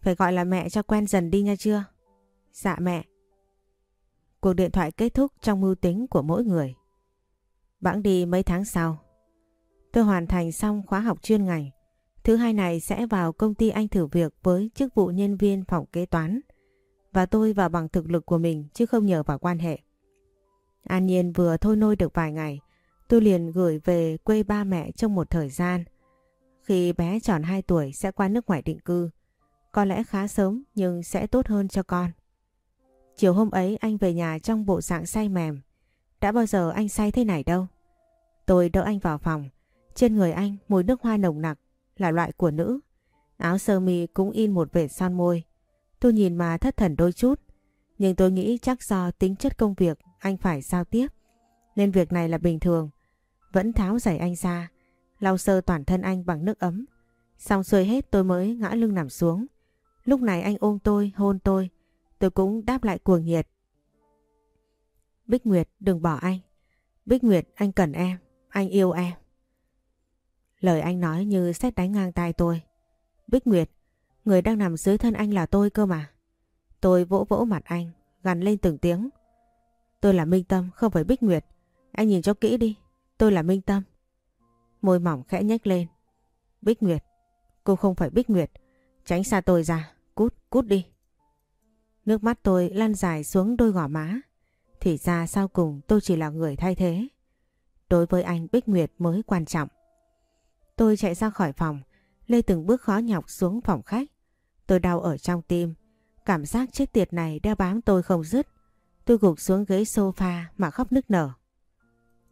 Phải gọi là mẹ cho quen dần đi nha chưa? Dạ mẹ. Cuộc điện thoại kết thúc trong mưu tính của mỗi người. Bẵng đi mấy tháng sau. Tôi hoàn thành xong khóa học chuyên ngành. Thứ hai này sẽ vào công ty anh thử việc với chức vụ nhân viên phòng kế toán. Và tôi vào bằng thực lực của mình, chứ không nhờ vào quan hệ. An Nhiên vừa thôi nôi được vài ngày. Tôi liền gửi về quê ba mẹ trong một thời gian. Khi bé tròn 2 tuổi sẽ qua nước ngoài định cư. Có lẽ khá sớm, nhưng sẽ tốt hơn cho con. Chiều hôm ấy, anh về nhà trong bộ dạng say mềm. Đã bao giờ anh say thế này đâu. Tôi đỡ anh vào phòng. Trên người anh mùi nước hoa nồng nặc là loại của nữ. Áo sơ mi cũng in một vệt son môi. Tôi nhìn mà thất thần đôi chút. Nhưng tôi nghĩ chắc do tính chất công việc anh phải giao tiếp. Nên việc này là bình thường. Vẫn tháo giày anh ra. Lau sơ toàn thân anh bằng nước ấm. Xong xuôi hết tôi mới ngã lưng nằm xuống. Lúc này anh ôm tôi, hôn tôi. Tôi cũng đáp lại cuồng nhiệt. Bích Nguyệt đừng bỏ anh. Bích Nguyệt anh cần em, anh yêu em. Lời anh nói như xét đánh ngang tai tôi. Bích Nguyệt, người đang nằm dưới thân anh là tôi cơ mà. Tôi vỗ vỗ mặt anh, gằn lên từng tiếng. Tôi là Minh Tâm, không phải Bích Nguyệt. Anh nhìn cho kỹ đi, tôi là Minh Tâm. Môi mỏng khẽ nhếch lên. Bích Nguyệt, cô không phải Bích Nguyệt. Tránh xa tôi ra, cút, cút đi. Nước mắt tôi lan dài xuống đôi gò má. Thì ra sau cùng tôi chỉ là người thay thế. Đối với anh Bích Nguyệt mới quan trọng. Tôi chạy ra khỏi phòng, lê từng bước khó nhọc xuống phòng khách. Tôi đau ở trong tim, cảm giác chết tiệt này đeo bám tôi không dứt. Tôi gục xuống ghế sofa mà khóc nức nở.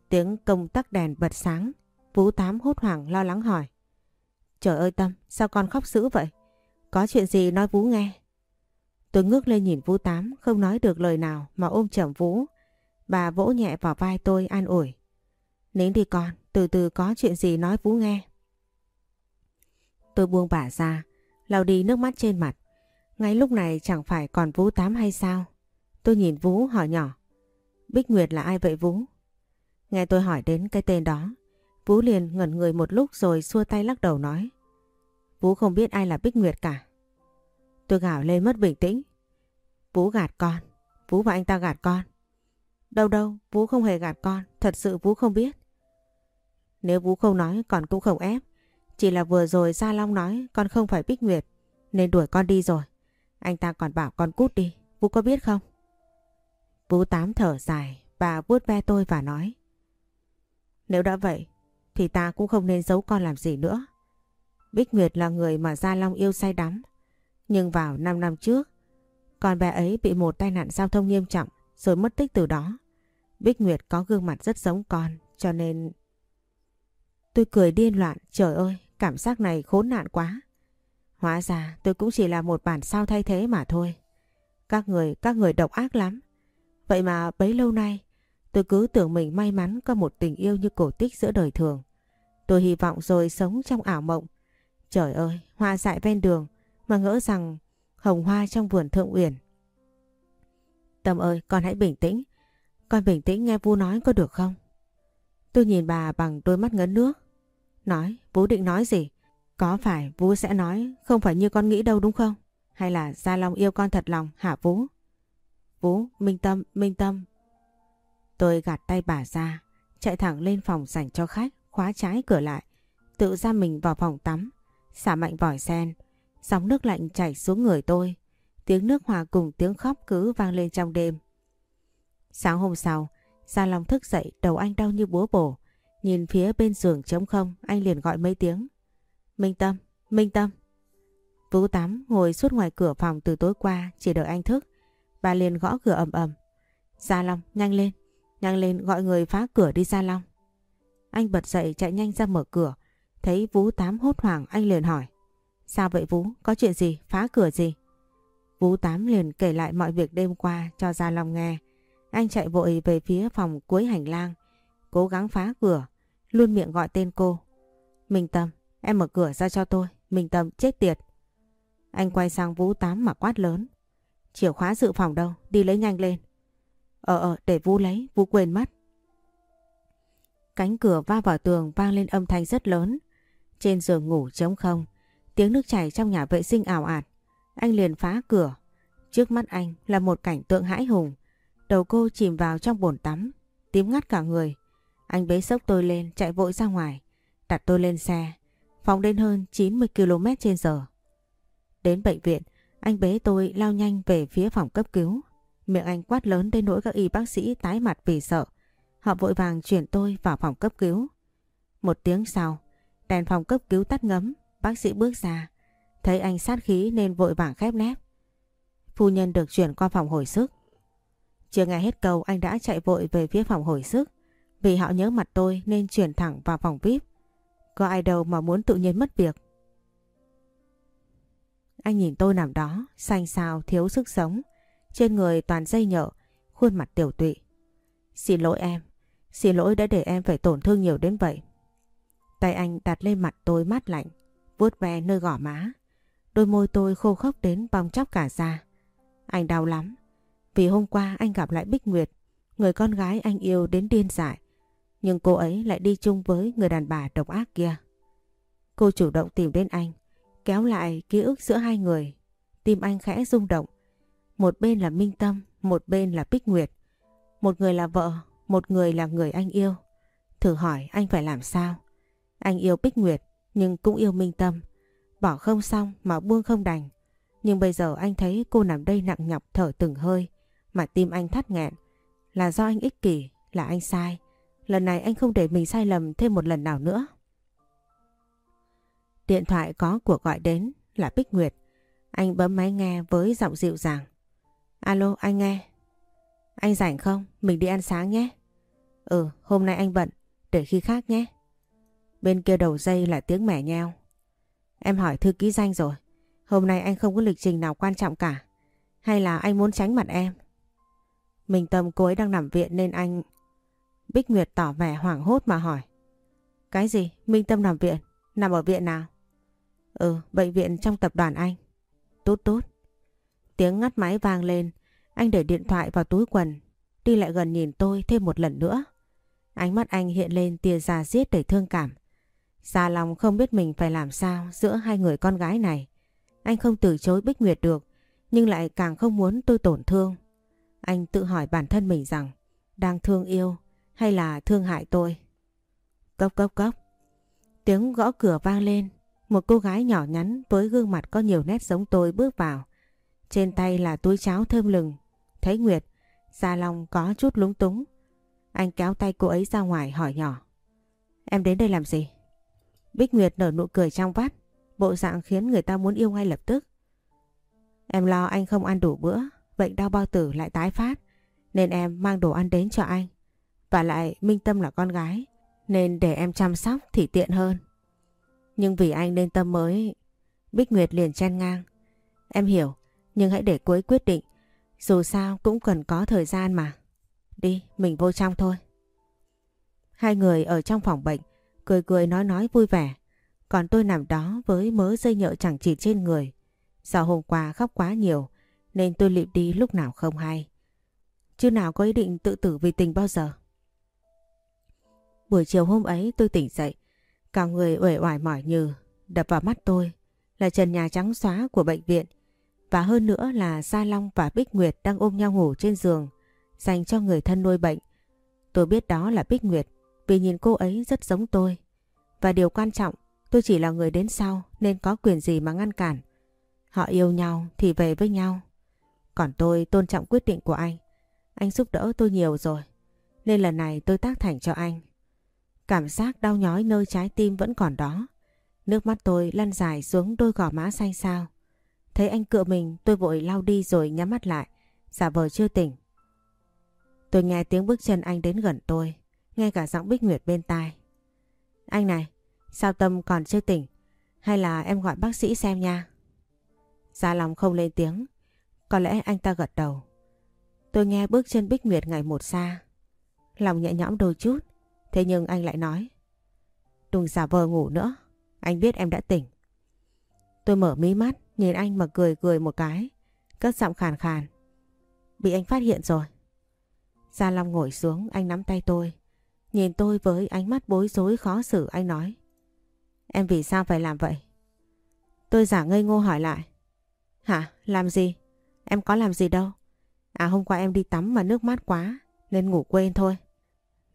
Tiếng công tắc đèn bật sáng, Vũ Tám hốt hoảng lo lắng hỏi. Trời ơi Tâm, sao con khóc dữ vậy? Có chuyện gì nói Vũ nghe? Tôi ngước lên nhìn Vũ Tám, không nói được lời nào mà ôm chầm Vũ. Bà vỗ nhẹ vào vai tôi an ủi. Nín đi con, từ từ có chuyện gì nói Vũ nghe. Tôi buông bà ra, lau đi nước mắt trên mặt. Ngay lúc này chẳng phải còn Vũ Tám hay sao? Tôi nhìn Vũ hỏi nhỏ. Bích Nguyệt là ai vậy Vũ? Nghe tôi hỏi đến cái tên đó, Vũ liền ngẩn người một lúc rồi xua tay lắc đầu nói. Vũ không biết ai là Bích Nguyệt cả. Tôi gào lên mất bình tĩnh. Vũ gạt con. Vũ và anh ta gạt con. Đâu đâu, Vũ không hề gạt con. Thật sự Vũ không biết. Nếu Vũ không nói còn cũng không ép. Chỉ là vừa rồi Gia Long nói con không phải Bích Nguyệt. Nên đuổi con đi rồi. Anh ta còn bảo con cút đi. Vũ có biết không? Vũ tám thở dài. Bà vuốt ve tôi và nói. Nếu đã vậy thì ta cũng không nên giấu con làm gì nữa. Bích Nguyệt là người mà Gia Long yêu say đắm. Nhưng vào 5 năm trước, con bé ấy bị một tai nạn giao thông nghiêm trọng rồi mất tích từ đó. Bích Nguyệt có gương mặt rất giống con cho nên... Tôi cười điên loạn, trời ơi, cảm giác này khốn nạn quá. Hóa ra tôi cũng chỉ là một bản sao thay thế mà thôi. Các người, các người độc ác lắm. Vậy mà bấy lâu nay tôi cứ tưởng mình may mắn có một tình yêu như cổ tích giữa đời thường. Tôi hy vọng rồi sống trong ảo mộng. Trời ơi, hoa dại ven đường mà ngỡ rằng hồng hoa trong vườn thượng uyển. Tâm ơi, con hãy bình tĩnh. Con bình tĩnh nghe Vu nói có được không? Tôi nhìn bà bằng đôi mắt ngấn nước. Nói, Vũ định nói gì? Có phải Vũ sẽ nói không phải như con nghĩ đâu đúng không? Hay là Gia Long yêu con thật lòng hả Vũ? Vũ, Minh Tâm, Minh Tâm. Tôi gạt tay bà ra, chạy thẳng lên phòng dành cho khách, khóa trái cửa lại, tự ra mình vào phòng tắm, xả mạnh vòi sen, dòng nước lạnh chảy xuống người tôi, tiếng nước hòa cùng tiếng khóc cứ vang lên trong đêm. Sáng hôm sau, Gia Long thức dậy đầu anh đau như búa bổ, nhìn phía bên giường trống không, anh liền gọi mấy tiếng. Minh Tâm, Minh Tâm. Vũ Tám ngồi suốt ngoài cửa phòng từ tối qua chỉ đợi anh thức. Bà liền gõ cửa ầm ầm. Gia Long, nhanh lên, nhanh lên gọi người phá cửa đi Gia Long. Anh bật dậy chạy nhanh ra mở cửa. Thấy Vũ Tám hốt hoảng anh liền hỏi. Sao vậy Vũ? Có chuyện gì? Phá cửa gì? Vũ Tám liền kể lại mọi việc đêm qua cho Gia Long nghe. Anh chạy vội về phía phòng cuối hành lang. Cố gắng phá cửa. Luôn miệng gọi tên cô. Minh Tâm, em mở cửa ra cho tôi. Minh Tâm chết tiệt. Anh quay sang Vũ Tám mà quát lớn. Chìa khóa dự phòng đâu? Đi lấy nhanh lên. Ờ ờ để Vũ lấy. Vũ quên mất. Cánh cửa va vào tường vang lên âm thanh rất lớn. Trên giường ngủ trống không. Tiếng nước chảy trong nhà vệ sinh ảo ạt. Anh liền phá cửa. Trước mắt anh là một cảnh tượng hãi hùng. Đầu cô chìm vào trong bồn tắm. Tím ngắt cả người. Anh bế sốc tôi lên chạy vội ra ngoài. Đặt tôi lên xe. Phóng đến hơn 90 km trên giờ. Đến bệnh viện, anh bế tôi lao nhanh về phía phòng cấp cứu. Miệng anh quát lớn đến nỗi các y bác sĩ tái mặt vì sợ. Họ vội vàng chuyển tôi vào phòng cấp cứu. Một tiếng sau, đèn phòng cấp cứu tắt ngấm, bác sĩ bước ra. Thấy anh sát khí nên vội vàng khép nép. Phu nhân được chuyển qua phòng hồi sức. Chưa nghe hết câu anh đã chạy vội về phía phòng hồi sức. Vì họ nhớ mặt tôi nên chuyển thẳng vào phòng VIP. Có ai đâu mà muốn tự nhiên mất việc. Anh nhìn tôi nằm đó, xanh xao, thiếu sức sống. Trên người toàn dây nhợ, khuôn mặt tiểu tụy. Xin lỗi em, xin lỗi đã để em phải tổn thương nhiều đến vậy. Tay anh đặt lên mặt tôi mát lạnh, vuốt ve nơi gò má. Đôi môi tôi khô khốc đến bong chóc cả da. Anh đau lắm, vì hôm qua anh gặp lại Bích Nguyệt, người con gái anh yêu đến điên dại. Nhưng cô ấy lại đi chung với người đàn bà độc ác kia. Cô chủ động tìm đến anh, kéo lại ký ức giữa hai người. Tim anh khẽ rung động. Một bên là Minh Tâm, một bên là Bích Nguyệt. Một người là vợ, một người là người anh yêu. Thử hỏi anh phải làm sao? Anh yêu Bích Nguyệt nhưng cũng yêu Minh Tâm. Bỏ không xong mà buông không đành. Nhưng bây giờ anh thấy cô nằm đây nặng nhọc thở từng hơi. Mà tim anh thắt nghẹn. Là do anh ích kỷ, là anh sai. Lần này anh không để mình sai lầm thêm một lần nào nữa. Điện thoại có cuộc gọi đến là Bích Nguyệt. Anh bấm máy nghe với giọng dịu dàng. Alo, anh nghe. Anh rảnh không? Mình đi ăn sáng nhé. Ừ, hôm nay anh bận. Để khi khác nhé. Bên kia đầu dây là tiếng mẻ nheo. Em hỏi thư ký danh rồi. Hôm nay anh không có lịch trình nào quan trọng cả. Hay là anh muốn tránh mặt em? Mình tâm cô ấy đang nằm viện nên anh... Bích Nguyệt tỏ vẻ hoảng hốt mà hỏi. Cái gì? Minh Tâm nằm viện? Nằm ở viện nào? Ừ, bệnh viện trong tập đoàn anh. Tốt tốt. Tiếng ngắt máy vang lên. Anh để điện thoại vào túi quần. Đi lại gần nhìn tôi thêm một lần nữa. Ánh mắt anh hiện lên tia già giết đầy thương cảm. Già lòng không biết mình phải làm sao giữa hai người con gái này. Anh không từ chối Bích Nguyệt được, nhưng lại càng không muốn tôi tổn thương. Anh tự hỏi bản thân mình rằng, đang thương yêu hay là thương hại tôi? Cốc cốc cốc. Tiếng gõ cửa vang lên, một cô gái nhỏ nhắn với gương mặt có nhiều nét giống tôi bước vào. Trên tay là túi cháo thơm lừng. Thấy Nguyệt, Gia Long có chút lúng túng. Anh kéo tay cô ấy ra ngoài hỏi nhỏ. Em đến đây làm gì? Bích Nguyệt nở nụ cười trong vắt, bộ dạng khiến người ta muốn yêu ngay lập tức. Em lo anh không ăn đủ bữa, bệnh đau bao tử lại tái phát, nên em mang đồ ăn đến cho anh. Và lại Minh Tâm là con gái, nên để em chăm sóc thì tiện hơn. Nhưng vì anh nên tâm mới, Bích Nguyệt liền chen ngang. Em hiểu, nhưng hãy để cuối quyết định. Dù sao cũng cần có thời gian mà. Đi, mình vô trong thôi. Hai người ở trong phòng bệnh, cười cười nói nói vui vẻ. Còn tôi nằm đó với mớ dây nhợ chẳng chỉ trên người. Do hôm qua khóc quá nhiều nên tôi lịm đi lúc nào không hay. Chứ nào có ý định tự tử vì tình bao giờ. Buổi chiều hôm ấy tôi tỉnh dậy, cả người uể oải mỏi như đập vào mắt tôi là trần nhà trắng xóa của bệnh viện và hơn nữa là Sa Long và Bích Nguyệt đang ôm nhau ngủ trên giường dành cho người thân nuôi bệnh. Tôi biết đó là Bích Nguyệt vì nhìn cô ấy rất giống tôi. Và điều quan trọng, tôi chỉ là người đến sau nên có quyền gì mà ngăn cản. Họ yêu nhau thì về với nhau. Còn tôi tôn trọng quyết định của anh. Anh giúp đỡ tôi nhiều rồi. Nên lần này tôi tác thành cho anh. Cảm giác đau nhói nơi trái tim vẫn còn đó. Nước mắt tôi lăn dài xuống đôi gò má xanh xao. Thấy anh cựa mình tôi vội lau đi rồi nhắm mắt lại. Giả vờ chưa tỉnh. Tôi nghe tiếng bước chân anh đến gần tôi. Nghe cả giọng Bích Nguyệt bên tai. Anh này, sao Tâm còn chưa tỉnh? Hay là em gọi bác sĩ xem nha? Gia lòng không lên tiếng. Có lẽ anh ta gật đầu. Tôi nghe bước chân Bích Nguyệt ngày một xa. Lòng nhẹ nhõm đôi chút. Thế nhưng anh lại nói. Đừng giả vờ ngủ nữa. Anh biết em đã tỉnh. Tôi mở mí mắt, nhìn anh mà cười cười một cái. Cất giọng khàn khàn. Bị anh phát hiện rồi. Gia Long ngồi xuống, anh nắm tay tôi. Nhìn tôi với ánh mắt bối rối khó xử anh nói. Em vì sao phải làm vậy? Tôi giả ngây ngô hỏi lại. Hả? Làm gì? Em có làm gì đâu. À hôm qua em đi tắm mà nước mát quá nên ngủ quên thôi.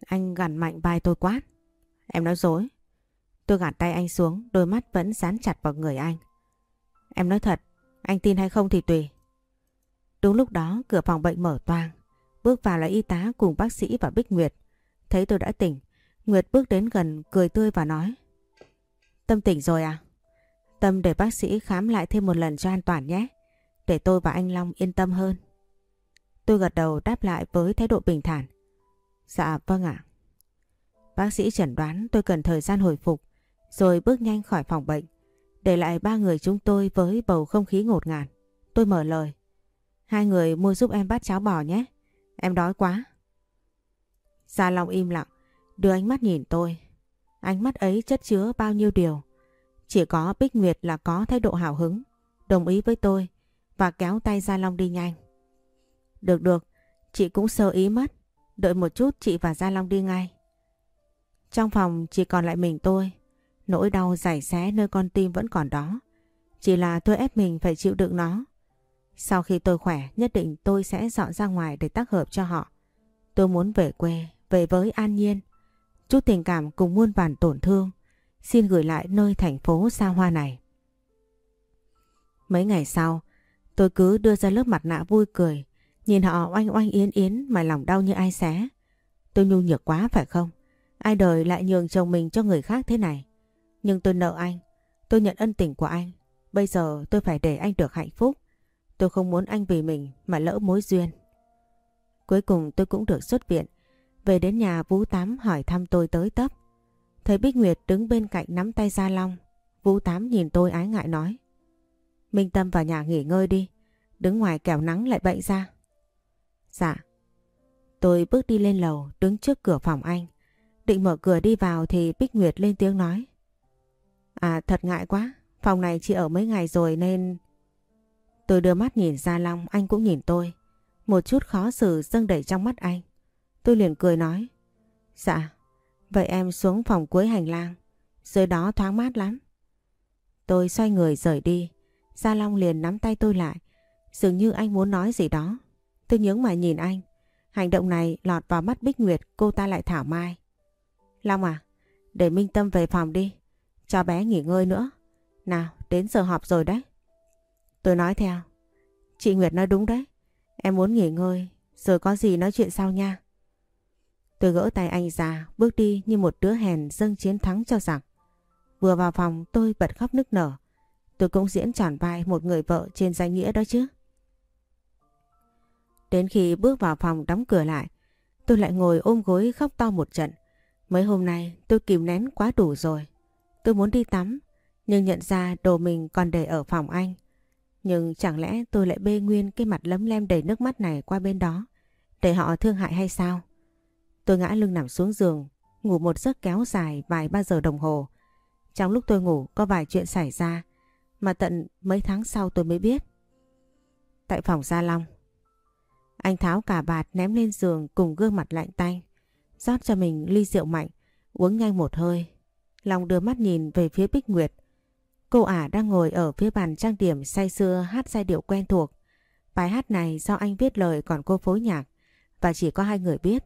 Anh gằn mạnh vai tôi quát. Em nói dối. Tôi gạt tay anh xuống, đôi mắt vẫn dán chặt vào người anh. Em nói thật, anh tin hay không thì tùy. Đúng lúc đó cửa phòng bệnh mở toang. Bước vào là y tá cùng bác sĩ và Bích Nguyệt. Thấy tôi đã tỉnh, Nguyệt bước đến gần cười tươi và nói. Tâm tỉnh rồi à? Tâm để bác sĩ khám lại thêm một lần cho an toàn nhé. Để tôi và anh Long yên tâm hơn. Tôi gật đầu đáp lại với thái độ bình thản. Dạ vâng ạ. Bác sĩ chẩn đoán tôi cần thời gian hồi phục rồi bước nhanh khỏi phòng bệnh. Để lại ba người chúng tôi với bầu không khí ngột ngạt. Tôi mở lời. Hai người mua giúp em bát cháo bò nhé. Em đói quá. Gia Long im lặng, đưa ánh mắt nhìn tôi. Ánh mắt ấy chất chứa bao nhiêu điều. Chỉ có Bích Nguyệt là có thái độ hào hứng, đồng ý với tôi và kéo tay Gia Long đi nhanh. Được được, chị cũng sơ ý mất. Đợi một chút chị và Gia Long đi ngay. Trong phòng chỉ còn lại mình tôi. Nỗi đau giải xé nơi con tim vẫn còn đó. Chỉ là tôi ép mình phải chịu đựng nó. Sau khi tôi khỏe nhất định tôi sẽ dọn ra ngoài để tác hợp cho họ. Tôi muốn về quê, về với An Nhiên. Chút tình cảm cùng muôn vàn tổn thương xin gửi lại nơi thành phố xa hoa này. Mấy ngày sau, tôi cứ đưa ra lớp mặt nạ vui cười, nhìn họ oanh oanh yến yến mà lòng đau như ai xé. Tôi nhu nhược quá phải không? Ai đời lại nhường chồng mình cho người khác thế này? Nhưng tôi nợ anh, tôi nhận ân tình của anh. Bây giờ tôi phải để anh được hạnh phúc. Tôi không muốn anh vì mình mà lỡ mối duyên. Cuối cùng tôi cũng được xuất viện. Về đến nhà Vũ Tám hỏi thăm tôi tới tấp. Thấy Bích Nguyệt đứng bên cạnh nắm tay Gia Long. Vũ Tám nhìn tôi ái ngại nói. Minh Tâm vào nhà nghỉ ngơi đi. Đứng ngoài kẻo nắng lại bệnh ra. Dạ. Tôi bước đi lên lầu đứng trước cửa phòng anh. Định mở cửa đi vào thì Bích Nguyệt lên tiếng nói. À thật ngại quá. Phòng này chỉ ở mấy ngày rồi nên... Tôi đưa mắt nhìn Gia Long, anh cũng nhìn tôi. Một chút khó xử dâng đầy trong mắt anh. Tôi liền cười nói. Dạ, vậy em xuống phòng cuối hành lang. Dưới đó thoáng mát lắm. Tôi xoay người rời đi. Gia Long liền nắm tay tôi lại. Dường như anh muốn nói gì đó. Tôi nhướng mày nhìn anh. Hành động này lọt vào mắt Bích Nguyệt cô ta lại thảo mai. Long à, để Minh Tâm về phòng đi. Cho bé nghỉ ngơi nữa. Nào, đến giờ họp rồi đấy. Tôi nói theo. Chị Nguyệt nói đúng đấy. Em muốn nghỉ ngơi, rồi có gì nói chuyện sau nha. Tôi gỡ tay anh ra, bước đi như một đứa hèn dâng chiến thắng cho giặc. Vừa vào phòng tôi bật khóc nức nở. Tôi cũng diễn tròn vai một người vợ trên danh nghĩa đó chứ. Đến khi bước vào phòng đóng cửa lại, tôi lại ngồi ôm gối khóc to một trận. Mấy hôm nay tôi kìm nén quá đủ rồi. Tôi muốn đi tắm, nhưng nhận ra đồ mình còn để ở phòng anh. Nhưng chẳng lẽ tôi lại bê nguyên cái mặt lấm lem đầy nước mắt này qua bên đó để họ thương hại hay sao? Tôi ngã lưng nằm xuống giường, ngủ một giấc kéo dài vài ba giờ đồng hồ. Trong lúc tôi ngủ có vài chuyện xảy ra mà tận mấy tháng sau tôi mới biết. Tại phòng Gia Long, anh tháo cả bạt ném lên giường cùng gương mặt lạnh tanh, rót cho mình ly rượu mạnh, uống nhanh một hơi. Long đưa mắt nhìn về phía Bích Nguyệt. Cô ả đang ngồi ở phía bàn trang điểm say sưa hát giai điệu quen thuộc. Bài hát này do anh viết lời còn cô phối nhạc và chỉ có hai người biết.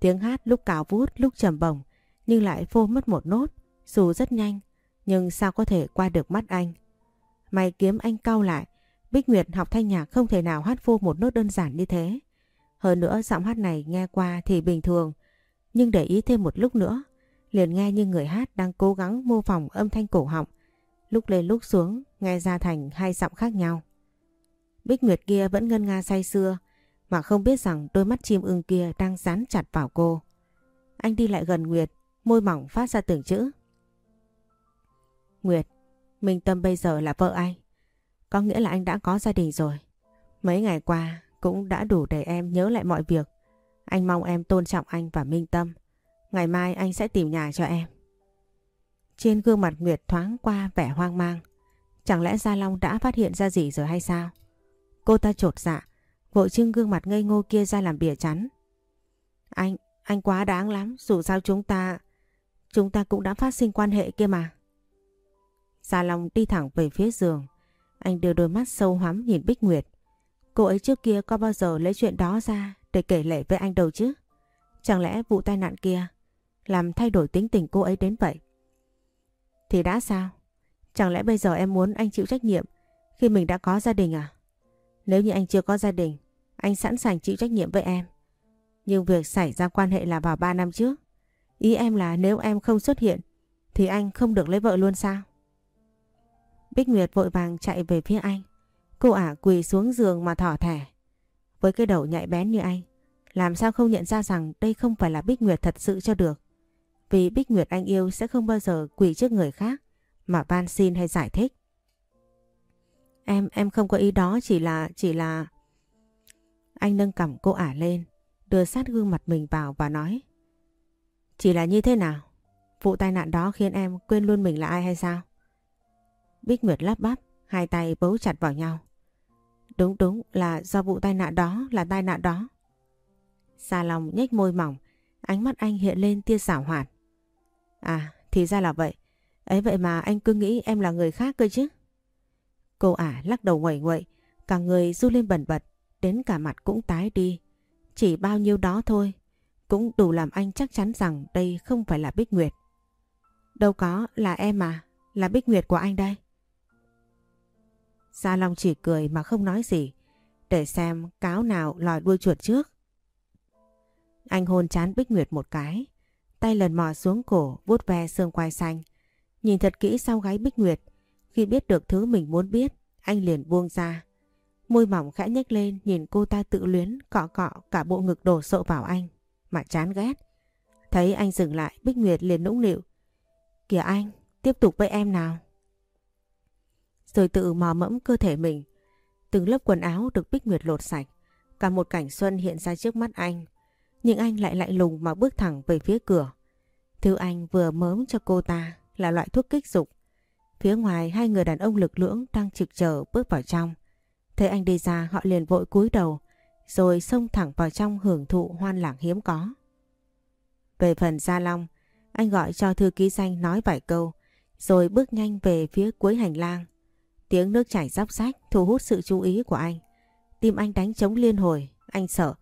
Tiếng hát lúc cao vút lúc trầm bổng nhưng lại phô mất một nốt dù rất nhanh nhưng sao có thể qua được mắt anh. Mày kiếm anh cau lại Bích Nguyệt học thanh nhạc không thể nào hát vô một nốt đơn giản như thế. Hơn nữa giọng hát này nghe qua thì bình thường nhưng để ý thêm một lúc nữa liền nghe như người hát đang cố gắng mô phỏng âm thanh cổ họng lúc lên lúc xuống nghe ra thành hai giọng khác nhau. Bích Nguyệt kia vẫn ngân nga say sưa mà không biết rằng đôi mắt chim ưng kia đang dán chặt vào cô. Anh đi lại gần Nguyệt, môi mỏng phát ra từng chữ. Nguyệt, Minh Tâm bây giờ là vợ anh. Có nghĩa là anh đã có gia đình rồi. Mấy ngày qua cũng đã đủ để em nhớ lại mọi việc. Anh mong em tôn trọng anh và Minh Tâm. Ngày mai anh sẽ tìm nhà cho em. Trên gương mặt Nguyệt thoáng qua vẻ hoang mang. Chẳng lẽ Gia Long đã phát hiện ra gì rồi hay sao? Cô ta trột dạ, vội trưng gương mặt ngây ngô kia ra làm bìa chắn. Anh, anh quá đáng lắm, dù sao chúng ta... Chúng ta cũng đã phát sinh quan hệ kia mà. Gia Long đi thẳng về phía giường. Anh đưa đôi mắt sâu hoắm nhìn Bích Nguyệt. Cô ấy trước kia có bao giờ lấy chuyện đó ra để kể lệ với anh đâu chứ? Chẳng lẽ vụ tai nạn kia làm thay đổi tính tình cô ấy đến vậy? Thì đã sao? Chẳng lẽ bây giờ em muốn anh chịu trách nhiệm khi mình đã có gia đình à? Nếu như anh chưa có gia đình, anh sẵn sàng chịu trách nhiệm với em. Nhưng việc xảy ra quan hệ là vào 3 năm trước. Ý em là nếu em không xuất hiện thì anh không được lấy vợ luôn sao? Bích Nguyệt vội vàng chạy về phía anh. Cô ả quỳ xuống giường mà thỏ thẻ. Với cái đầu nhạy bén như anh, làm sao không nhận ra rằng đây không phải là Bích Nguyệt thật sự cho được. Vì Bích Nguyệt anh yêu sẽ không bao giờ quỳ trước người khác mà van xin hay giải thích. Em, em không có ý đó chỉ là, chỉ là... Anh nâng cầm cô ả lên, đưa sát gương mặt mình vào và nói. Chỉ là như thế nào? Vụ tai nạn đó khiến em quên luôn mình là ai hay sao? Bích Nguyệt lắp bắp, hai tay bấu chặt vào nhau. Đúng đúng là do vụ tai nạn đó là tai nạn đó. Sa lòng nhếch môi mỏng, ánh mắt anh hiện lên tia xảo hoạt. À, thì ra là vậy. Ấy vậy mà anh cứ nghĩ em là người khác cơ chứ. Cô ả lắc đầu nguẩy nguậy, cả người du lên bẩn bật, đến cả mặt cũng tái đi. Chỉ bao nhiêu đó thôi, cũng đủ làm anh chắc chắn rằng đây không phải là Bích Nguyệt. Đâu có, là em mà, là Bích Nguyệt của anh đây. Gia Long chỉ cười mà không nói gì, để xem cáo nào lòi đuôi chuột trước. Anh hôn chán Bích Nguyệt một cái, tay lần mò xuống cổ vuốt ve xương quai xanh. Nhìn thật kỹ sau gáy Bích Nguyệt, khi biết được thứ mình muốn biết, anh liền buông ra. Môi mỏng khẽ nhếch lên nhìn cô ta tự luyến cọ cọ cả bộ ngực đổ sộ vào anh, mà chán ghét. Thấy anh dừng lại, Bích Nguyệt liền nũng nịu. Kìa anh, tiếp tục với em nào. Rồi tự mò mẫm cơ thể mình. Từng lớp quần áo được Bích Nguyệt lột sạch. Cả một cảnh xuân hiện ra trước mắt anh. Nhưng anh lại lạnh lùng mà bước thẳng về phía cửa. Thứ anh vừa mớm cho cô ta là loại thuốc kích dục. Phía ngoài hai người đàn ông lực lưỡng đang trực chờ bước vào trong. Thấy anh đi ra họ liền vội cúi đầu rồi xông thẳng vào trong hưởng thụ hoan lạc hiếm có. Về phần Gia Long, anh gọi cho thư ký danh nói vài câu rồi bước nhanh về phía cuối hành lang. Tiếng nước chảy róc rách thu hút sự chú ý của anh. Tim anh đánh trống liên hồi, anh sợ.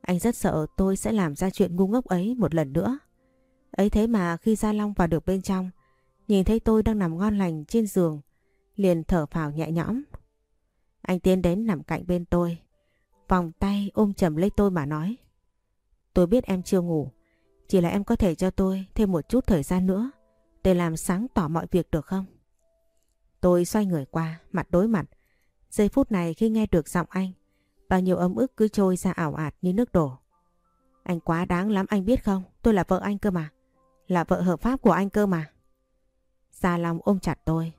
Anh rất sợ tôi sẽ làm ra chuyện ngu ngốc ấy một lần nữa. Ấy thế mà khi Gia Long vào được bên trong, nhìn thấy tôi đang nằm ngon lành trên giường, liền thở phào nhẹ nhõm. Anh tiến đến nằm cạnh bên tôi, vòng tay ôm chầm lấy tôi mà nói. Tôi biết em chưa ngủ, chỉ là em có thể cho tôi thêm một chút thời gian nữa để làm sáng tỏ mọi việc được không? Tôi xoay người qua, mặt đối mặt. Giây phút này khi nghe được giọng anh, bao nhiêu ấm ức cứ trôi ra ảo ạt như nước đổ. Anh quá đáng lắm anh biết không, tôi là vợ anh cơ mà. Là vợ hợp pháp của anh cơ mà. Gia Long ôm chặt tôi.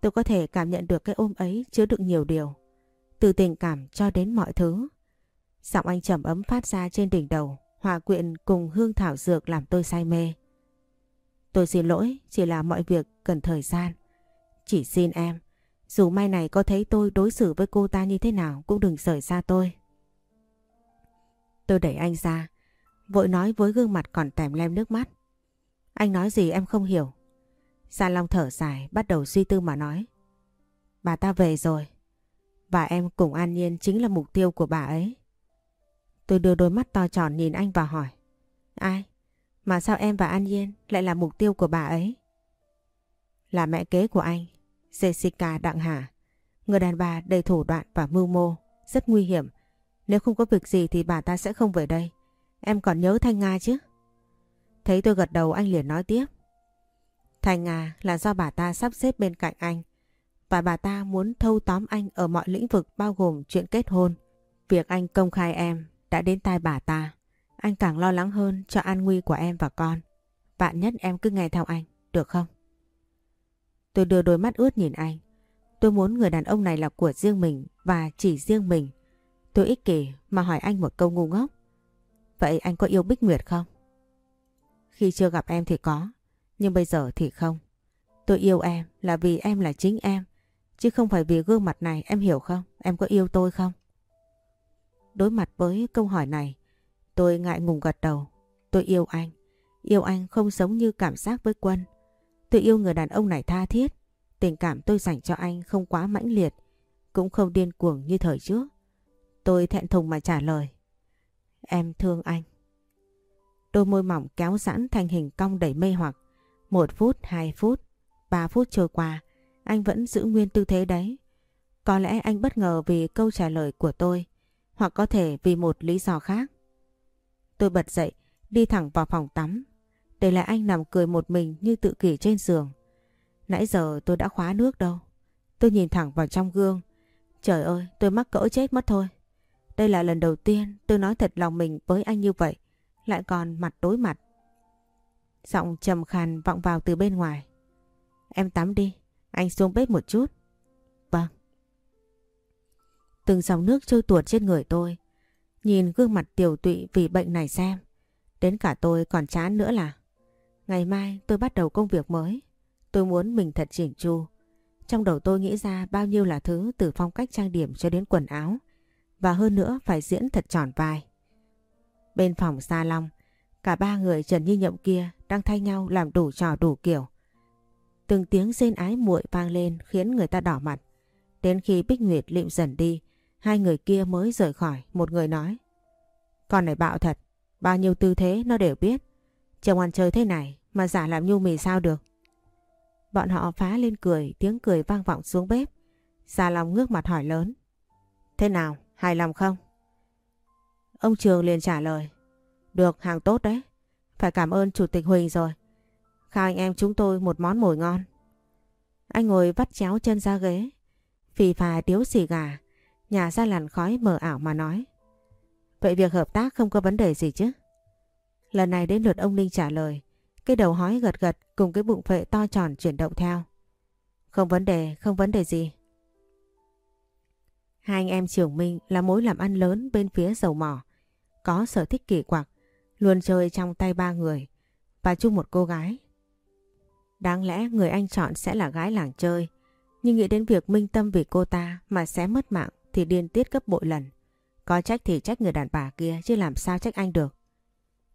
Tôi có thể cảm nhận được cái ôm ấy chứa đựng nhiều điều. Từ tình cảm cho đến mọi thứ. Giọng anh trầm ấm phát ra trên đỉnh đầu, hòa quyện cùng hương thảo dược làm tôi say mê. Tôi xin lỗi, chỉ là mọi việc cần thời gian. Chỉ xin em, dù mai này có thấy tôi đối xử với cô ta như thế nào cũng đừng rời xa tôi. Tôi đẩy anh ra, vội nói với gương mặt còn tèm lem nước mắt. Anh nói gì em không hiểu. Gia Long thở dài bắt đầu suy tư mà nói. Bà ta về rồi. Và em cùng An Nhiên chính là mục tiêu của bà ấy. Tôi đưa đôi mắt to tròn nhìn anh và hỏi. Ai? Mà sao em và An Nhiên lại là mục tiêu của bà ấy? Là mẹ kế của anh, Jessica Đặng Hà. Người đàn bà đầy thủ đoạn và mưu mô, rất nguy hiểm. Nếu không có việc gì thì bà ta sẽ không về đây. Em còn nhớ Thanh Nga chứ? Thấy tôi gật đầu anh liền nói tiếp. Thanh Nga là do bà ta sắp xếp bên cạnh anh và bà ta muốn thâu tóm anh ở mọi lĩnh vực bao gồm chuyện kết hôn. Việc anh công khai em đã đến tai bà ta. Anh càng lo lắng hơn cho an nguy của em và con. Bạn nhất em cứ nghe theo anh, được không? Tôi đưa đôi mắt ướt nhìn anh. Tôi muốn người đàn ông này là của riêng mình và chỉ riêng mình. Tôi ích kỷ mà hỏi anh một câu ngu ngốc. Vậy anh có yêu Bích Nguyệt không? Khi chưa gặp em thì có, nhưng bây giờ thì không. Tôi yêu em là vì em là chính em, chứ không phải vì gương mặt này em hiểu không? Em có yêu tôi không? Đối mặt với câu hỏi này, tôi ngại ngùng gật đầu. Tôi yêu anh. Yêu anh không giống như cảm giác với Quân. Tôi yêu người đàn ông này tha thiết. Tình cảm tôi dành cho anh không quá mãnh liệt, cũng không điên cuồng như thời trước. Tôi thẹn thùng mà trả lời. Em thương anh. Đôi môi mỏng kéo sẵn thành hình cong đầy mê hoặc. Một phút, hai phút, ba phút trôi qua, anh vẫn giữ nguyên tư thế đấy. Có lẽ anh bất ngờ vì câu trả lời của tôi, hoặc có thể vì một lý do khác. Tôi bật dậy, đi thẳng vào phòng tắm, để lại anh nằm cười một mình như tự kỷ trên giường. Nãy giờ tôi đã khóa nước đâu. Tôi nhìn thẳng vào trong gương. Trời ơi, tôi mắc cỡ chết mất thôi. Đây là lần đầu tiên tôi nói thật lòng mình với anh như vậy, lại còn mặt đối mặt. Giọng trầm khàn vọng vào từ bên ngoài. Em tắm đi, anh xuống bếp một chút. Vâng. Từng dòng nước trôi tuột trên người tôi. Nhìn gương mặt tiểu tụy vì bệnh này xem. Đến cả tôi còn chán nữa là. Ngày mai tôi bắt đầu công việc mới. Tôi muốn mình thật chỉnh chu. Trong đầu tôi nghĩ ra bao nhiêu là thứ từ phong cách trang điểm cho đến quần áo. Và hơn nữa phải diễn thật tròn vai. Bên phòng Sa Long, cả ba người Trần Như Nhậm kia đang thay nhau làm đủ trò đủ kiểu. Từng tiếng rên ái muội vang lên khiến người ta đỏ mặt. Đến khi Bích Nguyệt lịm dần đi, hai người kia mới rời khỏi, một người nói. Con này bạo thật, bao nhiêu tư thế nó đều biết. Chồng ăn chơi thế này mà giả làm nhu mì sao được. Bọn họ phá lên cười, tiếng cười vang vọng xuống bếp. già lòng ngước mặt hỏi lớn. Thế nào, hài lòng không? Ông Trường liền trả lời. Được, hàng tốt đấy. Phải cảm ơn Chủ tịch Huỳnh rồi. Khao anh em chúng tôi một món mồi ngon. Anh ngồi vắt chéo chân ra ghế. Phì phà tiếu xì gà. Nhà ra làn khói mờ ảo mà nói. Vậy việc hợp tác không có vấn đề gì chứ? Lần này đến lượt ông Ninh trả lời. Cái đầu hói gật gật cùng cái bụng phệ to tròn chuyển động theo. Không vấn đề, không vấn đề gì. Hai anh em Trường Minh là mối làm ăn lớn bên phía dầu mỏ. Có sở thích kỳ quặc, luôn chơi trong tay ba người và chung một cô gái. Đáng lẽ người anh chọn sẽ là gái làng chơi, nhưng nghĩ đến việc minh tâm vì cô ta mà sẽ mất mạng thì điên tiết gấp bội lần. Có trách thì trách người đàn bà kia chứ làm sao trách anh được.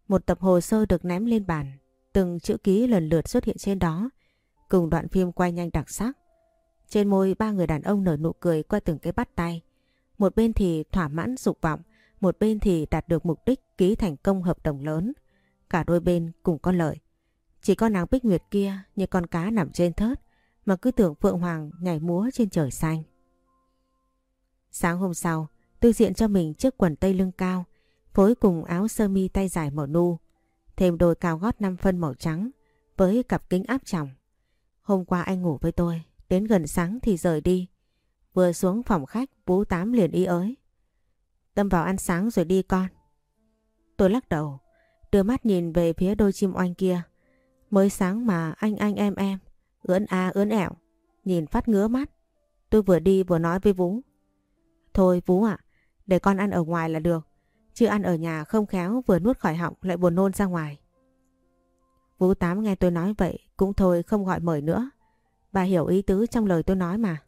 Một tập hồ sơ được ném lên bàn, từng chữ ký lần lượt xuất hiện trên đó, cùng đoạn phim quay nhanh đặc sắc. Trên môi ba người đàn ông nở nụ cười qua từng cái bắt tay. Một bên thì thỏa mãn dục vọng, một bên thì đạt được mục đích ký thành công hợp đồng lớn. Cả đôi bên cùng có lợi. Chỉ có nàng Bích Nguyệt kia như con cá nằm trên thớt mà cứ tưởng Phượng Hoàng nhảy múa trên trời xanh. Sáng hôm sau, tôi diện cho mình chiếc quần tây lưng cao, phối cùng áo sơ mi tay dài màu nu, thêm đôi cao gót 5 phân màu trắng với cặp kính áp tròng. Hôm qua anh ngủ với tôi, đến gần sáng thì rời đi. Vừa xuống phòng khách, bú tám liền ý ới. Tâm vào ăn sáng rồi đi con. Tôi lắc đầu, đưa mắt nhìn về phía đôi chim oanh kia. Mới sáng mà anh anh em em, ướn a ướn ẻo. nhìn phát ngứa mắt. Tôi vừa đi vừa nói với Vũ. Thôi Vũ ạ, để con ăn ở ngoài là được. Chứ ăn ở nhà không khéo vừa nuốt khỏi họng lại buồn nôn ra ngoài. Vũ Tám nghe tôi nói vậy cũng thôi không gọi mời nữa. Bà hiểu ý tứ trong lời tôi nói mà.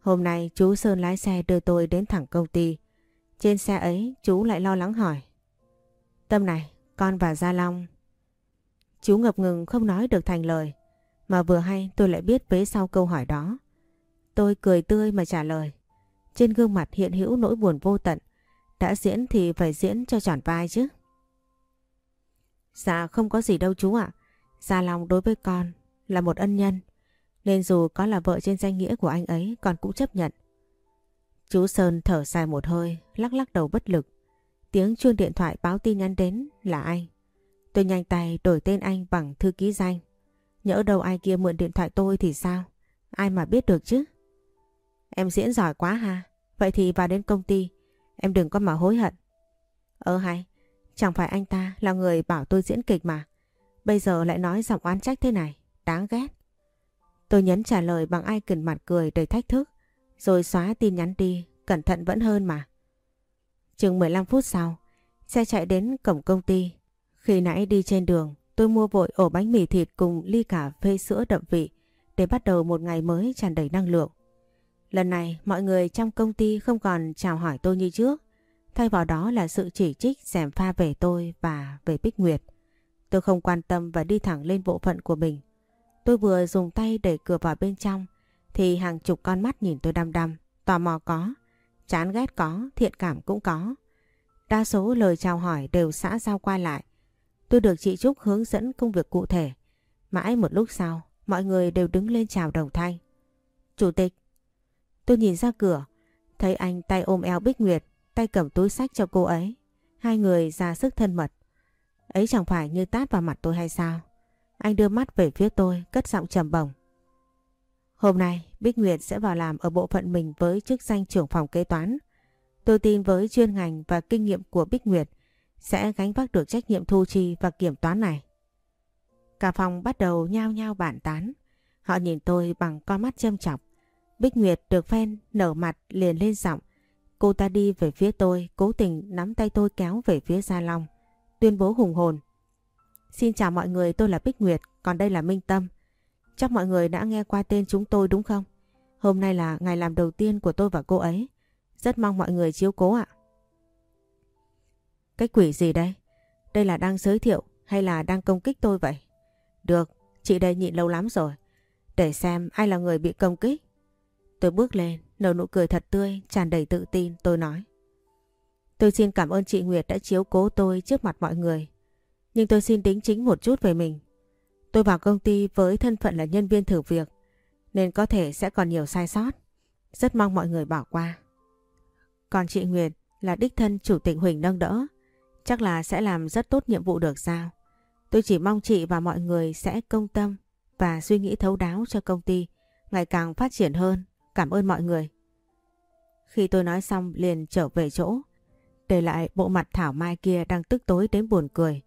Hôm nay chú Sơn lái xe đưa tôi đến thẳng công ty. Trên xe ấy chú lại lo lắng hỏi. Tâm này, con và Gia Long. Chú ngập ngừng không nói được thành lời. Mà vừa hay tôi lại biết vế sau câu hỏi đó. Tôi cười tươi mà trả lời. Trên gương mặt hiện hữu nỗi buồn vô tận. Đã diễn thì phải diễn cho tròn vai chứ. Dạ không có gì đâu chú ạ. Gia Long đối với con là một ân nhân. Nên dù có là vợ trên danh nghĩa của anh ấy con cũng chấp nhận. Chú Sơn thở dài một hơi, lắc lắc đầu bất lực. Tiếng chuông điện thoại báo tin nhắn đến là anh. Tôi nhanh tay đổi tên anh bằng thư ký danh. Nhỡ đâu ai kia mượn điện thoại tôi thì sao? Ai mà biết được chứ? Em diễn giỏi quá ha. Vậy thì vào đến công ty, em đừng có mà hối hận. Ờ hay, chẳng phải anh ta là người bảo tôi diễn kịch mà. Bây giờ lại nói giọng oán trách thế này, đáng ghét. Tôi nhấn trả lời bằng ai cần mặt cười đầy thách thức, rồi xóa tin nhắn đi, cẩn thận vẫn hơn mà. Chừng 15 phút sau, xe chạy đến cổng công ty. Khi nãy đi trên đường, tôi mua vội ổ bánh mì thịt cùng ly cà phê sữa đậm vị để bắt đầu một ngày mới tràn đầy năng lượng. Lần này mọi người trong công ty không còn chào hỏi tôi như trước, thay vào đó là sự chỉ trích xẻm pha về tôi và về Bích Nguyệt. Tôi không quan tâm và đi thẳng lên bộ phận của mình. Tôi vừa dùng tay đẩy cửa vào bên trong thì hàng chục con mắt nhìn tôi đăm đăm, tò mò có, chán ghét có, thiện cảm cũng có. Đa số lời chào hỏi đều xã giao qua lại. Tôi được chị Trúc hướng dẫn công việc cụ thể. Mãi một lúc sau, mọi người đều đứng lên chào đồng thanh. Chủ tịch. Tôi nhìn ra cửa, thấy anh tay ôm eo Bích Nguyệt, tay cầm túi sách cho cô ấy. Hai người ra sức thân mật. Ấy chẳng phải như tát vào mặt tôi hay sao? Anh đưa mắt về phía tôi, cất giọng trầm bổng. Hôm nay, Bích Nguyệt sẽ vào làm ở bộ phận mình với chức danh trưởng phòng kế toán. Tôi tin với chuyên ngành và kinh nghiệm của Bích Nguyệt sẽ gánh vác được trách nhiệm thu chi và kiểm toán này. Cả phòng bắt đầu nhao nhao bản tán. Họ nhìn tôi bằng con mắt châm chọc. Bích Nguyệt được phen nở mặt liền lên giọng. Cô ta đi về phía tôi, cố tình nắm tay tôi kéo về phía Gia Long. Tuyên bố hùng hồn. Xin chào mọi người, tôi là Bích Nguyệt, còn đây là Minh Tâm. Chắc mọi người đã nghe qua tên chúng tôi đúng không? Hôm nay là ngày làm đầu tiên của tôi và cô ấy. Rất mong mọi người chiếu cố ạ. Cái quỷ gì đây? Đây là đang giới thiệu hay là đang công kích tôi vậy? Được, chị đây nhịn lâu lắm rồi. Để xem ai là người bị công kích. Tôi bước lên, nở nụ cười thật tươi, tràn đầy tự tin, tôi nói. Tôi xin cảm ơn chị Nguyệt đã chiếu cố tôi trước mặt mọi người. Nhưng tôi xin đính chính một chút về mình. Tôi vào công ty với thân phận là nhân viên thử việc, nên có thể sẽ còn nhiều sai sót. Rất mong mọi người bỏ qua. Còn chị Nguyệt là đích thân chủ tịch Huỳnh nâng đỡ, chắc là sẽ làm rất tốt nhiệm vụ được sao. Tôi chỉ mong chị và mọi người sẽ công tâm và suy nghĩ thấu đáo cho công ty ngày càng phát triển hơn. Cảm ơn mọi người. Khi tôi nói xong liền trở về chỗ, để lại bộ mặt thảo mai kia đang tức tối đến buồn cười.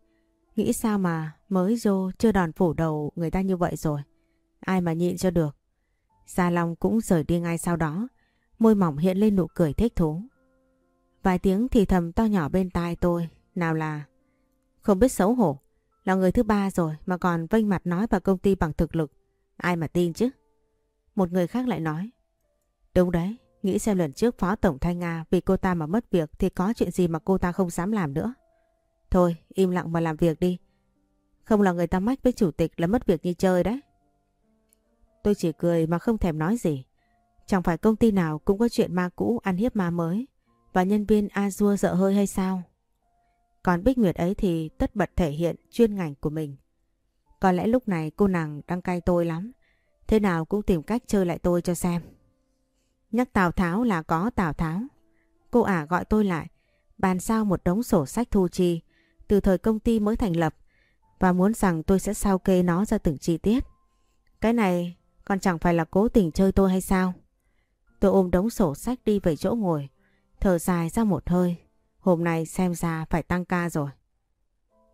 Nghĩ sao mà mới vô chưa đòn phủ đầu người ta như vậy rồi. Ai mà nhịn cho được. Gia Long cũng rời đi ngay sau đó. Môi mỏng hiện lên nụ cười thích thú. Vài tiếng thì thầm to nhỏ bên tai tôi. Nào là không biết xấu hổ. Là người thứ ba rồi mà còn vênh mặt nói vào công ty bằng thực lực. Ai mà tin chứ? Một người khác lại nói. Đúng đấy, nghĩ xem lần trước Phó Tổng Thanh Nga vì cô ta mà mất việc thì có chuyện gì mà cô ta không dám làm nữa. Thôi, im lặng mà làm việc đi. Không là người ta mách với chủ tịch là mất việc như chơi đấy. Tôi chỉ cười mà không thèm nói gì. Chẳng phải công ty nào cũng có chuyện ma cũ ăn hiếp ma mới và nhân viên Azure sợ hơi hay sao? Còn Bích Nguyệt ấy thì tất bật thể hiện chuyên ngành của mình. Có lẽ lúc này cô nàng đang cay tôi lắm. Thế nào cũng tìm cách chơi lại tôi cho xem. Nhắc Tào Tháo là có Tào Tháo. Cô ả gọi tôi lại, bàn sao một đống sổ sách thu chi từ thời công ty mới thành lập và muốn rằng tôi sẽ sao kê nó ra từng chi tiết. Cái này còn chẳng phải là cố tình chơi tôi hay sao? Tôi ôm đống sổ sách đi về chỗ ngồi, thở dài ra một hơi. Hôm nay xem ra phải tăng ca rồi.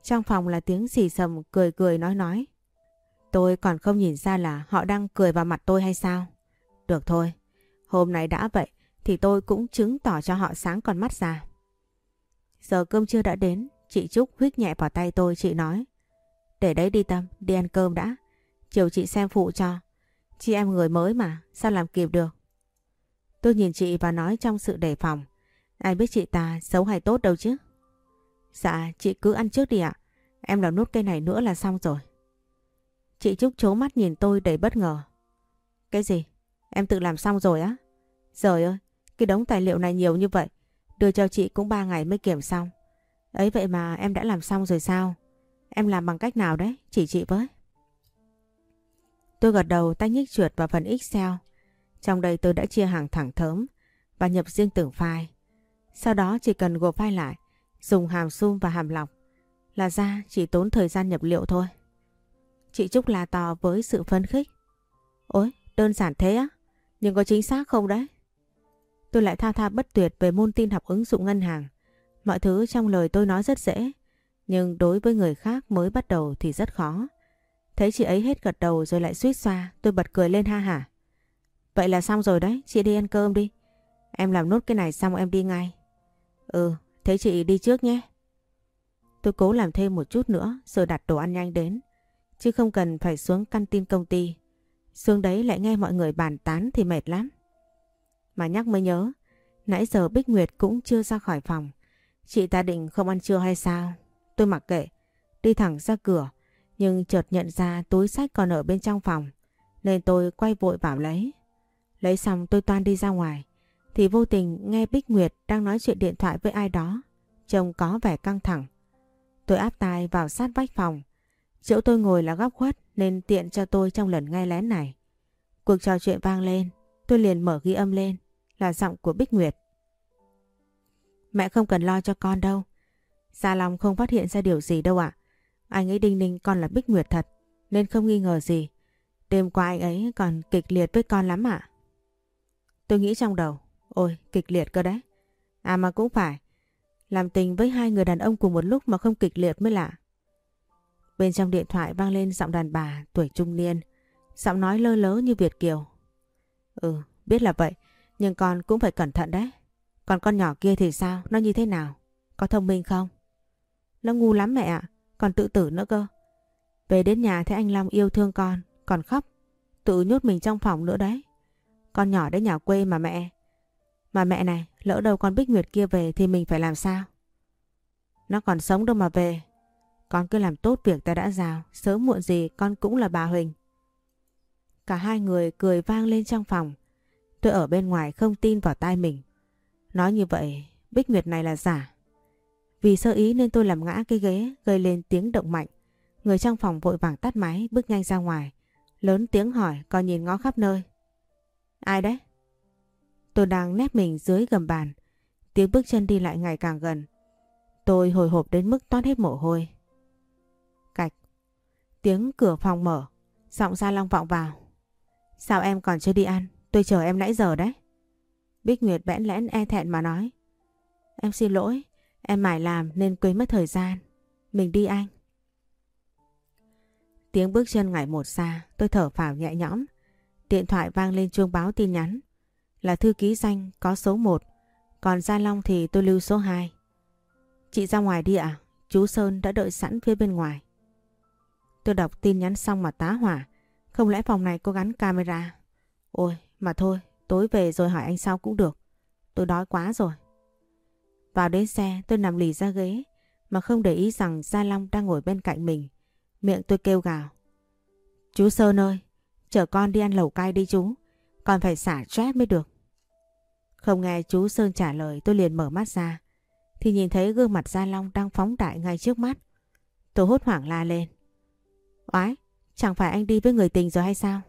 Trong phòng là tiếng xì sầm cười cười nói nói. Tôi còn không nhìn ra là họ đang cười vào mặt tôi hay sao? Được thôi, hôm nay đã vậy thì tôi cũng chứng tỏ cho họ sáng con mắt ra. Giờ cơm trưa đã đến, chị Trúc huyết nhẹ vào tay tôi, chị nói. Để đấy đi Tâm, đi ăn cơm đã. Chiều chị xem phụ cho. Chị em người mới mà, sao làm kịp được? Tôi nhìn chị và nói trong sự đề phòng. Ai biết chị ta xấu hay tốt đâu chứ? Dạ, chị cứ ăn trước đi ạ. Em làm nốt cây này nữa là xong rồi. Chị Trúc chố mắt nhìn tôi đầy bất ngờ. Cái gì? Em tự làm xong rồi á? Trời ơi, cái đống tài liệu này nhiều như vậy. Đưa cho chị cũng 3 ngày mới kiểm xong. Ấy vậy mà em đã làm xong rồi sao? Em làm bằng cách nào đấy? Chỉ chị với. Tôi gật đầu tay nhích chuột vào phần Excel. Trong đây tôi đã chia hàng thẳng thớm và nhập riêng từng file. Sau đó chỉ cần gộp file lại, dùng hàm zoom và hàm lọc là ra chỉ tốn thời gian nhập liệu thôi. Chị Trúc là to với sự phấn khích. Ôi, đơn giản thế á? Nhưng có chính xác không đấy? Tôi lại tha tha bất tuyệt về môn tin học ứng dụng ngân hàng. Mọi thứ trong lời tôi nói rất dễ, nhưng đối với người khác mới bắt đầu thì rất khó. Thấy chị ấy hết gật đầu rồi lại suýt xoa, tôi bật cười lên ha hả. Vậy là xong rồi đấy, chị đi ăn cơm đi. Em làm nốt cái này xong em đi ngay. Ừ, thế chị đi trước nhé. Tôi cố làm thêm một chút nữa rồi đặt đồ ăn nhanh đến. Chứ không cần phải xuống căn tin công ty. Xuống đấy lại nghe mọi người bàn tán thì mệt lắm. Mà nhắc mới nhớ, nãy giờ Bích Nguyệt cũng chưa ra khỏi phòng. Chị ta định không ăn trưa hay sao? Tôi mặc kệ, đi thẳng ra cửa. Nhưng chợt nhận ra túi sách còn ở bên trong phòng. Nên tôi quay vội bảo lấy. Lấy xong tôi toan đi ra ngoài. Thì vô tình nghe Bích Nguyệt đang nói chuyện điện thoại với ai đó. Trông có vẻ căng thẳng. Tôi áp tai vào sát vách phòng. Chỗ tôi ngồi là góc khuất nên tiện cho tôi trong lần nghe lén này. Cuộc trò chuyện vang lên, tôi liền mở ghi âm lên, là giọng của Bích Nguyệt. Mẹ không cần lo cho con đâu. Gia Long không phát hiện ra điều gì đâu ạ. Anh ấy đinh ninh con là Bích Nguyệt thật, nên không nghi ngờ gì. Đêm qua anh ấy còn kịch liệt với con lắm ạ. Tôi nghĩ trong đầu, ôi kịch liệt cơ đấy. À mà cũng phải, làm tình với hai người đàn ông cùng một lúc mà không kịch liệt mới lạ. Bên trong điện thoại vang lên giọng đàn bà tuổi trung niên, giọng nói lơ lớ như Việt Kiều. Ừ, biết là vậy, nhưng con cũng phải cẩn thận đấy. Còn con nhỏ kia thì sao? Nó như thế nào? Có thông minh không? Nó ngu lắm mẹ ạ, còn tự tử nữa cơ. Về đến nhà thấy anh Long yêu thương con, còn khóc, tự nhốt mình trong phòng nữa đấy. Con nhỏ đấy nhà quê mà mẹ. Mà mẹ này, lỡ đâu con Bích Nguyệt kia về thì mình phải làm sao? Nó còn sống đâu mà về. Con cứ làm tốt việc ta đã giao, sớm muộn gì con cũng là bà Huỳnh. Cả hai người cười vang lên trong phòng. Tôi ở bên ngoài không tin vào tai mình. Nói như vậy, Bích Nguyệt này là giả. Vì sơ ý nên tôi làm ngã cái ghế, gây lên tiếng động mạnh. Người trong phòng vội vàng tắt máy, bước nhanh ra ngoài. Lớn tiếng hỏi, còn nhìn ngó khắp nơi. Ai đấy? Tôi đang nép mình dưới gầm bàn. Tiếng bước chân đi lại ngày càng gần. Tôi hồi hộp đến mức toát hết mồ hôi. Cạch. Tiếng cửa phòng mở. Giọng Gia Long vọng vào. Sao em còn chưa đi ăn? Tôi chờ em nãy giờ đấy. Bích Nguyệt bẽn lẽn e thẹn mà nói. Em xin lỗi. Em mải làm nên quên mất thời gian. Mình đi anh. Tiếng bước chân ngày một xa. Tôi thở phào nhẹ nhõm. Điện thoại vang lên chuông báo tin nhắn. Là thư ký danh có số 1. Còn Gia Long thì tôi lưu số 2. Chị ra ngoài đi ạ. Chú Sơn đã đợi sẵn phía bên ngoài. Tôi đọc tin nhắn xong mà tá hỏa. Không lẽ phòng này có gắn camera? Ôi, mà thôi, tối về rồi hỏi anh sau cũng được. Tôi đói quá rồi. Vào đến xe tôi nằm lì ra ghế mà không để ý rằng Gia Long đang ngồi bên cạnh mình. Miệng tôi kêu gào. Chú Sơn ơi, chở con đi ăn lẩu cay đi chú. Còn phải xả stress mới được. Không nghe chú Sơn trả lời tôi liền mở mắt ra. Thì nhìn thấy gương mặt Gia Long đang phóng đại ngay trước mắt. Tôi hốt hoảng la lên. Oái, chẳng phải anh đi với người tình rồi hay sao?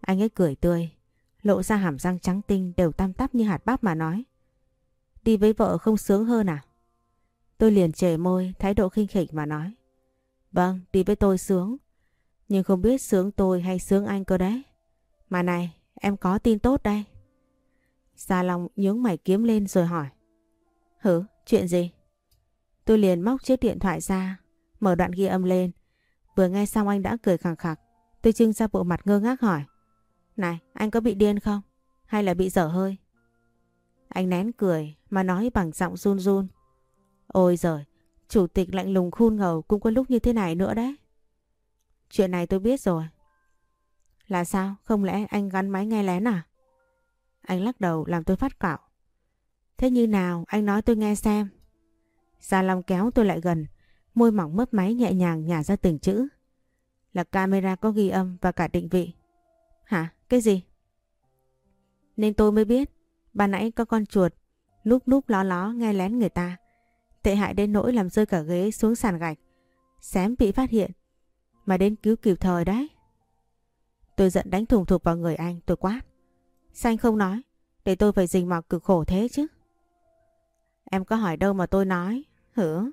Anh ấy cười tươi, lộ ra hàm răng trắng tinh đều tăm tắp như hạt bắp mà nói. Đi với vợ không sướng hơn à? Tôi liền chề môi, thái độ khinh khỉnh mà nói. Vâng, đi với tôi sướng. Nhưng không biết sướng tôi hay sướng anh cơ đấy. Mà này, em có tin tốt đây. Gia Long nhướng mày kiếm lên rồi hỏi. Hử, chuyện gì? Tôi liền móc chiếc điện thoại ra, mở đoạn ghi âm lên. Vừa nghe xong anh đã cười khẳng khặc. Tôi trưng ra bộ mặt ngơ ngác hỏi. Này, anh có bị điên không? Hay là bị dở hơi? Anh nén cười mà nói bằng giọng run run. Ôi giời, chủ tịch lạnh lùng khôn ngầu cũng có lúc như thế này nữa đấy. Chuyện này tôi biết rồi. Là sao? Không lẽ anh gắn máy nghe lén à? Anh lắc đầu làm tôi phát cạo. Thế như nào? Anh nói tôi nghe xem. Gia Long kéo tôi lại gần, môi mỏng mấp máy nhẹ nhàng nhả ra từng chữ. Là camera có ghi âm và cả định vị. Hả? Cái gì? Nên tôi mới biết, bà nãy có con chuột, núp núp ló ló nghe lén người ta. Tệ hại đến nỗi làm rơi cả ghế xuống sàn gạch. Xém bị phát hiện, mà đến cứu kịp thời đấy. Tôi giận đánh thùng thục vào người anh, tôi quát. Sao anh không nói, để tôi phải dình mọc cực khổ thế chứ. Em có hỏi đâu mà tôi nói, hử?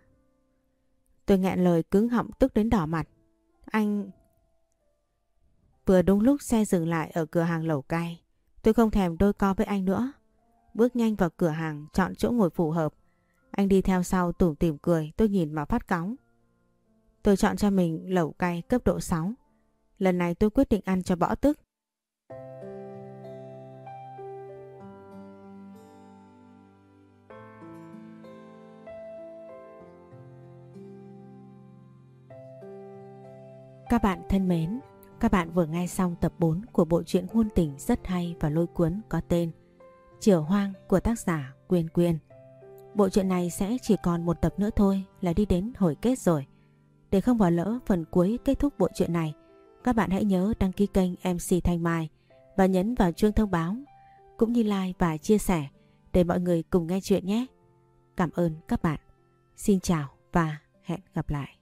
Tôi nghẹn lời cứng họng tức đến đỏ mặt. Anh... Vừa đúng lúc xe dừng lại ở cửa hàng lẩu cay. Tôi không thèm đôi co với anh nữa. Bước nhanh vào cửa hàng, chọn chỗ ngồi phù hợp. Anh đi theo sau tủm tỉm cười, tôi nhìn mà phát cóng. Tôi chọn cho mình lẩu cay cấp độ 6. Lần này tôi quyết định ăn cho bỏ tức. Các bạn thân mến, các bạn vừa nghe xong tập 4 của bộ truyện ngôn tình rất hay và lôi cuốn có tên Chửa Hoang của tác giả Quyên Quyên. Bộ truyện này sẽ chỉ còn một tập nữa thôi là đi đến hồi kết rồi. Để không bỏ lỡ phần cuối kết thúc bộ truyện này, các bạn hãy nhớ đăng ký kênh MC Thanh Mai và nhấn vào chuông thông báo cũng như like và chia sẻ để mọi người cùng nghe chuyện nhé. Cảm ơn các bạn. Xin chào và hẹn gặp lại.